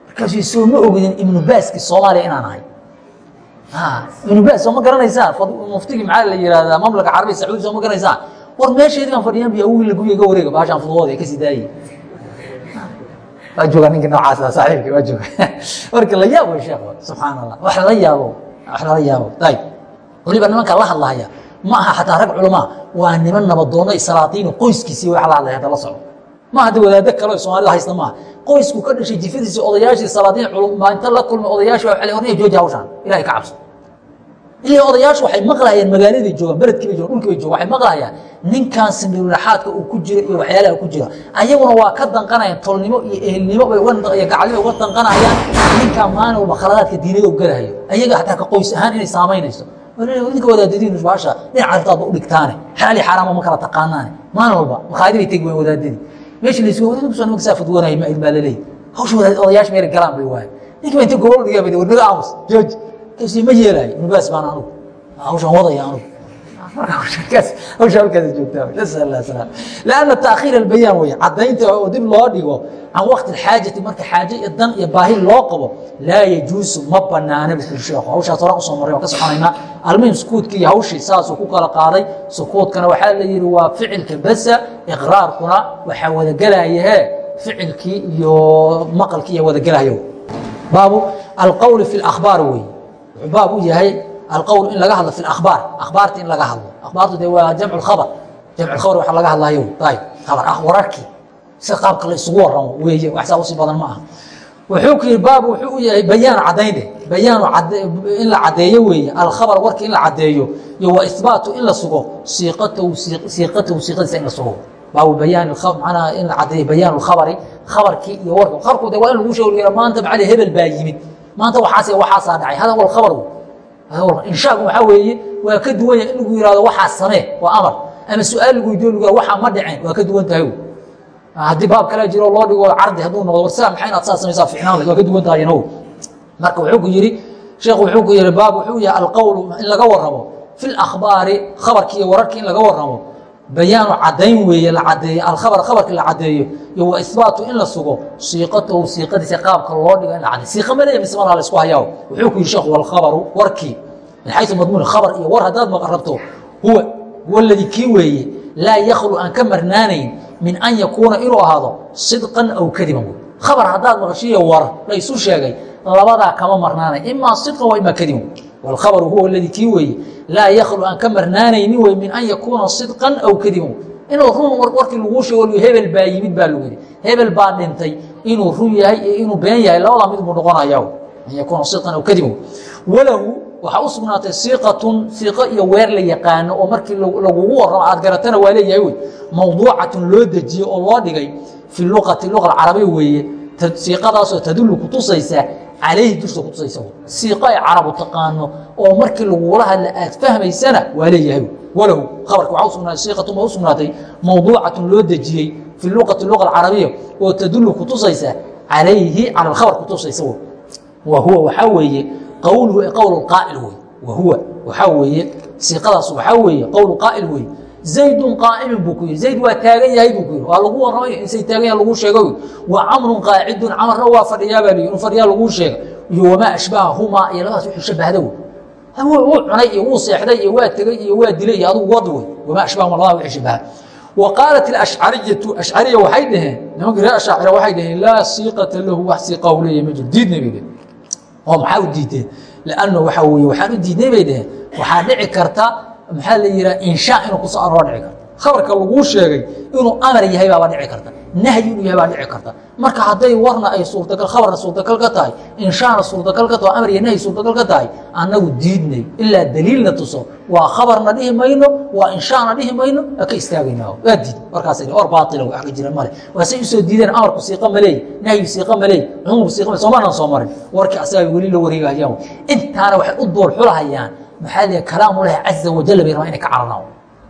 markaasuu soo ma ogidin ibnu baaski soomaaliya inaan ahay ibnu baas soo ma garanaysaa? Muftigii maxaa la yihahdaa mamlaka carabiya sacuudi soo ma garanaysaa? War meesheedii baan fadhiyaan bi awil laguya ga wareega baashaan fudwooda ee ka sii daayay waa jooga ninka noocaasa saaxiibkii waa jooga. Marka la yaabo sheekh subxaan allah wax lala yaabo wax lala yaabo. Ayib weliba nimanka la hadlahaya. Ma aha xataa rag culamaa waa niman nabadoono salaatiino qoyskiisii wax la hadlaya hadda la soco ma hadda wadaado kale o soomaalida haysta maaha qoysku ka dhashay jifadiisii odayaashii salaadiin maalinta la kulmay odayaashii waa horniya jooji hawshaan ilahay ka cabso. Ilaa odayaashu waxay maqlayaan magaaladay joogaan beledkii bay jogan dhulkii bay jogan waxay maqlayaan ninkan sindhirulaxaadka uu ku jira iyo waxyaalaha ku jira ayaguna waa ka danqanayaan tolnimo iyo ehelnimo bay uga iyo gaclimo uga danqanayaan ninkan maalin walba khaladaadka diinada u galahayo ayaga xataa ka qoys ahaan inay saamaynayso ninka wadaadadiin baasha dhinaca artaadba u dhigtaane xalaal iyo xaaraama ma kala taqaanaane. Maalin walba makhaayadi bay tegi wayan wadaadadii meeshii la isugu waddada ku soo nimanka saa fadwanaya ma baa laleeyahy hawsha odayaasha meela galaan bay waaye. Ninki ba inta gobol dhigaa bay war naga aamus jooji kasi ma yeelaayo nubaas baan anugu hawshaan wadaya anugu hawsha halkaas fi اlakhbaar weeye wuxuu baab u yahay alqowl in laga hadlo fi akhbaar. Akhbaarta in laga hadlo akhbaartu de waa jamcu khabar jamcu khabar waxa laga hadlayo ayib khabar ah wararkii si qaabka la isugu waramo weeye wax saa u sii badan ma aha wuxuu ku yihi baab wuxuu u yahay bayaanu caddaynde bayaanu in la caddeeyo weeye alkhabar warkii in la caddeeyo iyo wa ihbaatu in la sugo siiqatahu siiqatahu siiqadiisa in la sugo baabu bayaan macnaha in la caddeeyo bayaan lkhabari khabarkii iyo warka khabarku de waa in lagu sheego maanta macali hebel baa yimid maanta waxaas waxaasaa dhacay hada wal khabar inshaagu waxaa weeye waa ka duwan yahay. In yihahdo waxaa samee waa amar. Ama su'aal lagu weydiyo lagu waxaa ma dhiceen waa ka duwan tahay haddii baab kale jiro loo dhigo cardi hadduu noqdo war saa maxay inaad saa samaysaa ficnaan waa ka duwan tahay marka wuxuu ku yidhi sheekhu wuxuu ku yihi baab wuxuu yahay alqowlu in laga warramo fi lakhbaari khabarkii iyo wararkii in laga warramo bayaanu caddayn weeye la cadeeyo alkhabar khabarka la cadeeyo iyo wa ihbaatu in la sugo siiqatahu siiqadiisa qaabka loo dhigo in la cadeeyo siiqa ma leeya mise malaha la isku hayaa wuxuu ku yihi sheekhu walkhabaru warkii. Min xaysu madmuun khabar iyo war haddaad maqan rabto huwa huwa aladii kii weeye laa yakhlu aan ka marnaanayn min an yakuuna inuu ahaado sidqan aw kadiban khabar haddaad maqashiyo war la isu sheegay labadaa kama marnaanay imaa sidqan wa imaa kadiban walkhabaru huwa aladii kii weeye laa yakhlu aan ka marnaanaynin wey min an yakuuna sidqan aw kadiban inuu run warkii laguu sheego hebel baa yimid baa lagu yidhi hebel baa dhintay inuu run yahay iyo inuu been yahay labadaa mid buu noqonaya an yakuuna sidqan aw kadiban walahu waxaa u sugnaatay siiqatun siiqo iyo weer la yaqaano oo markii lagugu warramo aad garatana waa leeyahay wey mawduucatun loo dejiye oo loo dhigay fi luqati luqa alcarabiya weeye siiqadaasoo tadullu kutusaysa calayhi dusha kutusaysa siiqo ay carabu taqaano oo markii lagula hadla aad fahmaysana waa leeyahay walahu khabarka waxaa usugnaatay siiqatun baa u mawduucatun loo dejiyey fi luqati luqa alcarabiya oo tadullu kutusaysa calayhi cala alkhabar kutusaysa wa huwa waxaa weeye qowluhu qowl qaa'il wey wa huwa waxaa weeye siiqadaas waxaa weeye qowl qaa'il wey zaydun qaa'imin buu ku yidhi. Zayd waa taagan yahay buu ku yidhi. Waa lagu warramay insay taagan yahay laguu sheego wa camrun qaacidun camarna waa fadhiyaa baa liyi inu fadhiyaa laguu sheega. Iyo wamaa ashbahahumaa iyo labadaas wuxuu shabahda wey wuu cunay iyo wuu seexday iyo waa tegey iyo waa dilay iyo adugu wad wey wamaa ashbahuma labada wixii shabaha wa alashcariyatu ashcariya waxay dhaheen nimankii reer ashaacira waxay dhaheen laa siiqata lahu wax siiqa u leeyahy ma jiro. Diidnay bay dhaheen oo maxaa u diideen? Lanno waxaa weeye waxaan u diidnay bay dhaheen. Waxaa dhici karta maxaa la yidhaha inshaa inuu ku soo aroor dhici karta. Khabarka laguu sheegay inuu amar yahay baaba dhici karta. Nahyi inuu yahay baa dhici karta. Marka hadday warna ay suurtagal khabarna suurtagal ka tahay inshaana suurtagal ka taho amar iyo nahyi suurtagal ka tahay annagu diidnay. Ilaa daliilna tuso. Waa khabarna dhihi mayno waa inshaana dhihi mayno ka istaagaynaa waa diid. Warkaas war baatila wax ka jira male. Waasay u soo diideen amarku siiqa maleey nahyu siiqa maleey cumuumku siiqa male soomaanan soo marin. Warkii asaga weli la wareegayaan intaana waxay u dool xulahayaan maxaa lihi kalaamullahi caza wajal bay rabaa inay ka cararaan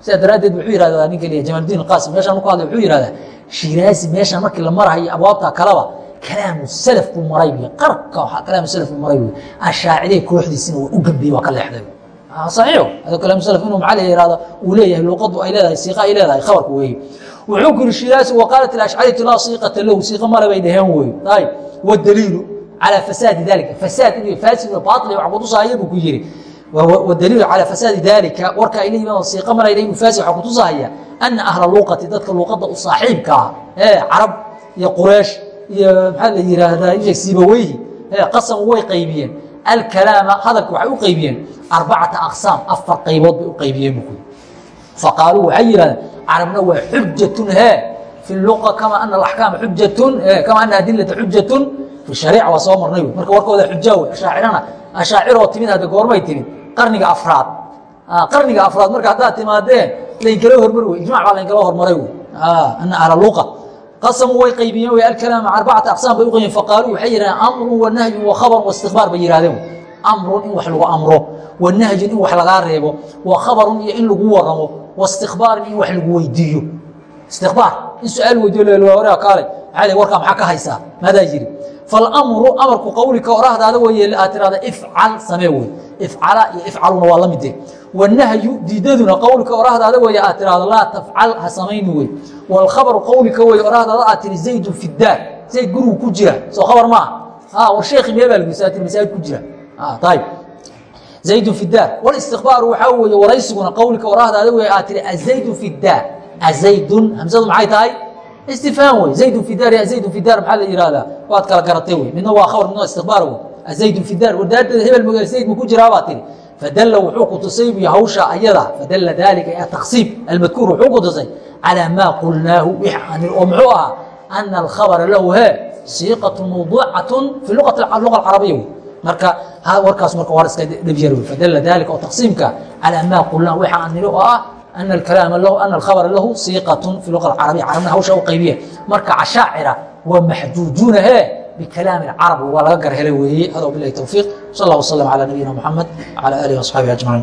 sidaa daraaddeed wuxuu yihahdaa ninka liya jamaaldiin qaasim meeshaan ku hadlay wuxuu yihahdaa shiraazi meeshaan markii la marahayo abwaabta kaleba kalaamu salaf buu maray buy qarka waxaa kalaamu salaf buu maray buy ashaaciday kooxdiisina waa u gambiyey waa ka leexday saxiixo adoo kalaamu salaf inuu maxaa la yihahdo uu leeyahay luuqadu ay leedahay siiqa ay leedahay khabarku weeye wuxuu ku yidhi shiraazi wa qaalat alashcariyatu laa siiqata lahu siiqa male bay dhaheen weeye ayib wadaliilu calaa fasaadi dalika fasaad inuu faasid iyo baatil wax kutusahaya buu ku yidhi wdaliilu calى fasaadi dalika warka ay leeyihiin siiqa marayna inuu fasid waxaa kutusahaya ana ahla luuqati dadka luuqadda u saaxiibkaa ee carab iyo quraysh iyo maxaa la yihaahdaa sibaweyhi qasam way qaybiyeen alkalaama hadalka waxay u qaybiyeen arbacata aqsaam afar qaybood bay u qaybiyeen bu faqaaluu waxay yihahdeen carabna waa xujatun he fi luqa kama ana axkaama xujatun kama ana adilata xujatun fi shariica waa soo marnay marka warkooda xujaa wey ashaacirana ashaaciroo timid hadda goormay timid qarniga afraad. Qarniga afraad marka haddaad timaadeen lainkala hormari wey ijmac baa lainkala hormaray wey ana ahla luqa. Qasamu way qaybiyeen wey alkalaama arbacata aqsaam bay u qaybiyeen faqaaluu waxay yihahdeen amrun wa nahyun wa khabarun wa istikbaar bay yihahdeen amrun in wax lagu amro wa nahyun in wax lagaa reebo wa khabarun iyo in lagu waramo wa istikbaarin in wax lagu weydiiyo. Istikbaar. In su'aal weydiyo waraa kaale maxaa warkaa maxaa ka haysaa? Maadaa yiri falamru amarku qowlika orahdaada wey aad tirahda ifcal samee wey ifcala iyo ifcaluna waa la mide wanahyu diidaduna qowlika orahdaada wey aad tirahdo laa tafcal ha samayni wey wlkhabaru qowlika wey orahdaada aad tiri zaydun fi daar zayd gurigu ku jira soo khabar maaha war sheekhi mee baa lagsaa tii masaajid ku jira ayb zaydun fi daar walistikbaaru waxaa weeye waraysiguna qowlika orahdaada wey aad tiri azaydun fi daar azaydun hamsadu maxay tahay istifhaam wey zaydun fi daar ya zaydun fi daar maxaa la yihahdaa waad kala garatay wey midna waa khabar midna waa istikbaar wey zaydun fi daar wadaadada hebel magaal zayd ma ku jiraa baa tiri fadalla wuxuu ku tusay buy hawsha ayada fadalla daalika ataqsiim almadkuur wuxuu ku tusay calaa maa qulnaahu oo muxuu ahaa ana alkhabara lahu he siiqatu mawduucatun fi luqa alcarabiya wey marka warkaas marka war iska dhabyar wey fadalla daalika oo taqsiimka calaa maa qulnaahu niri oo ah أن الكلام له أن الخبر له صيقة في اللغة العربية عربنا hawsha u qaybiya marka cashaacira waa maxjuujuuna he بكلام العرب waa laga gar helay weeye hada وبالله التوفيق صلى الله وسلم على نبينا محمد وعلى آله وأصحابه أجمعين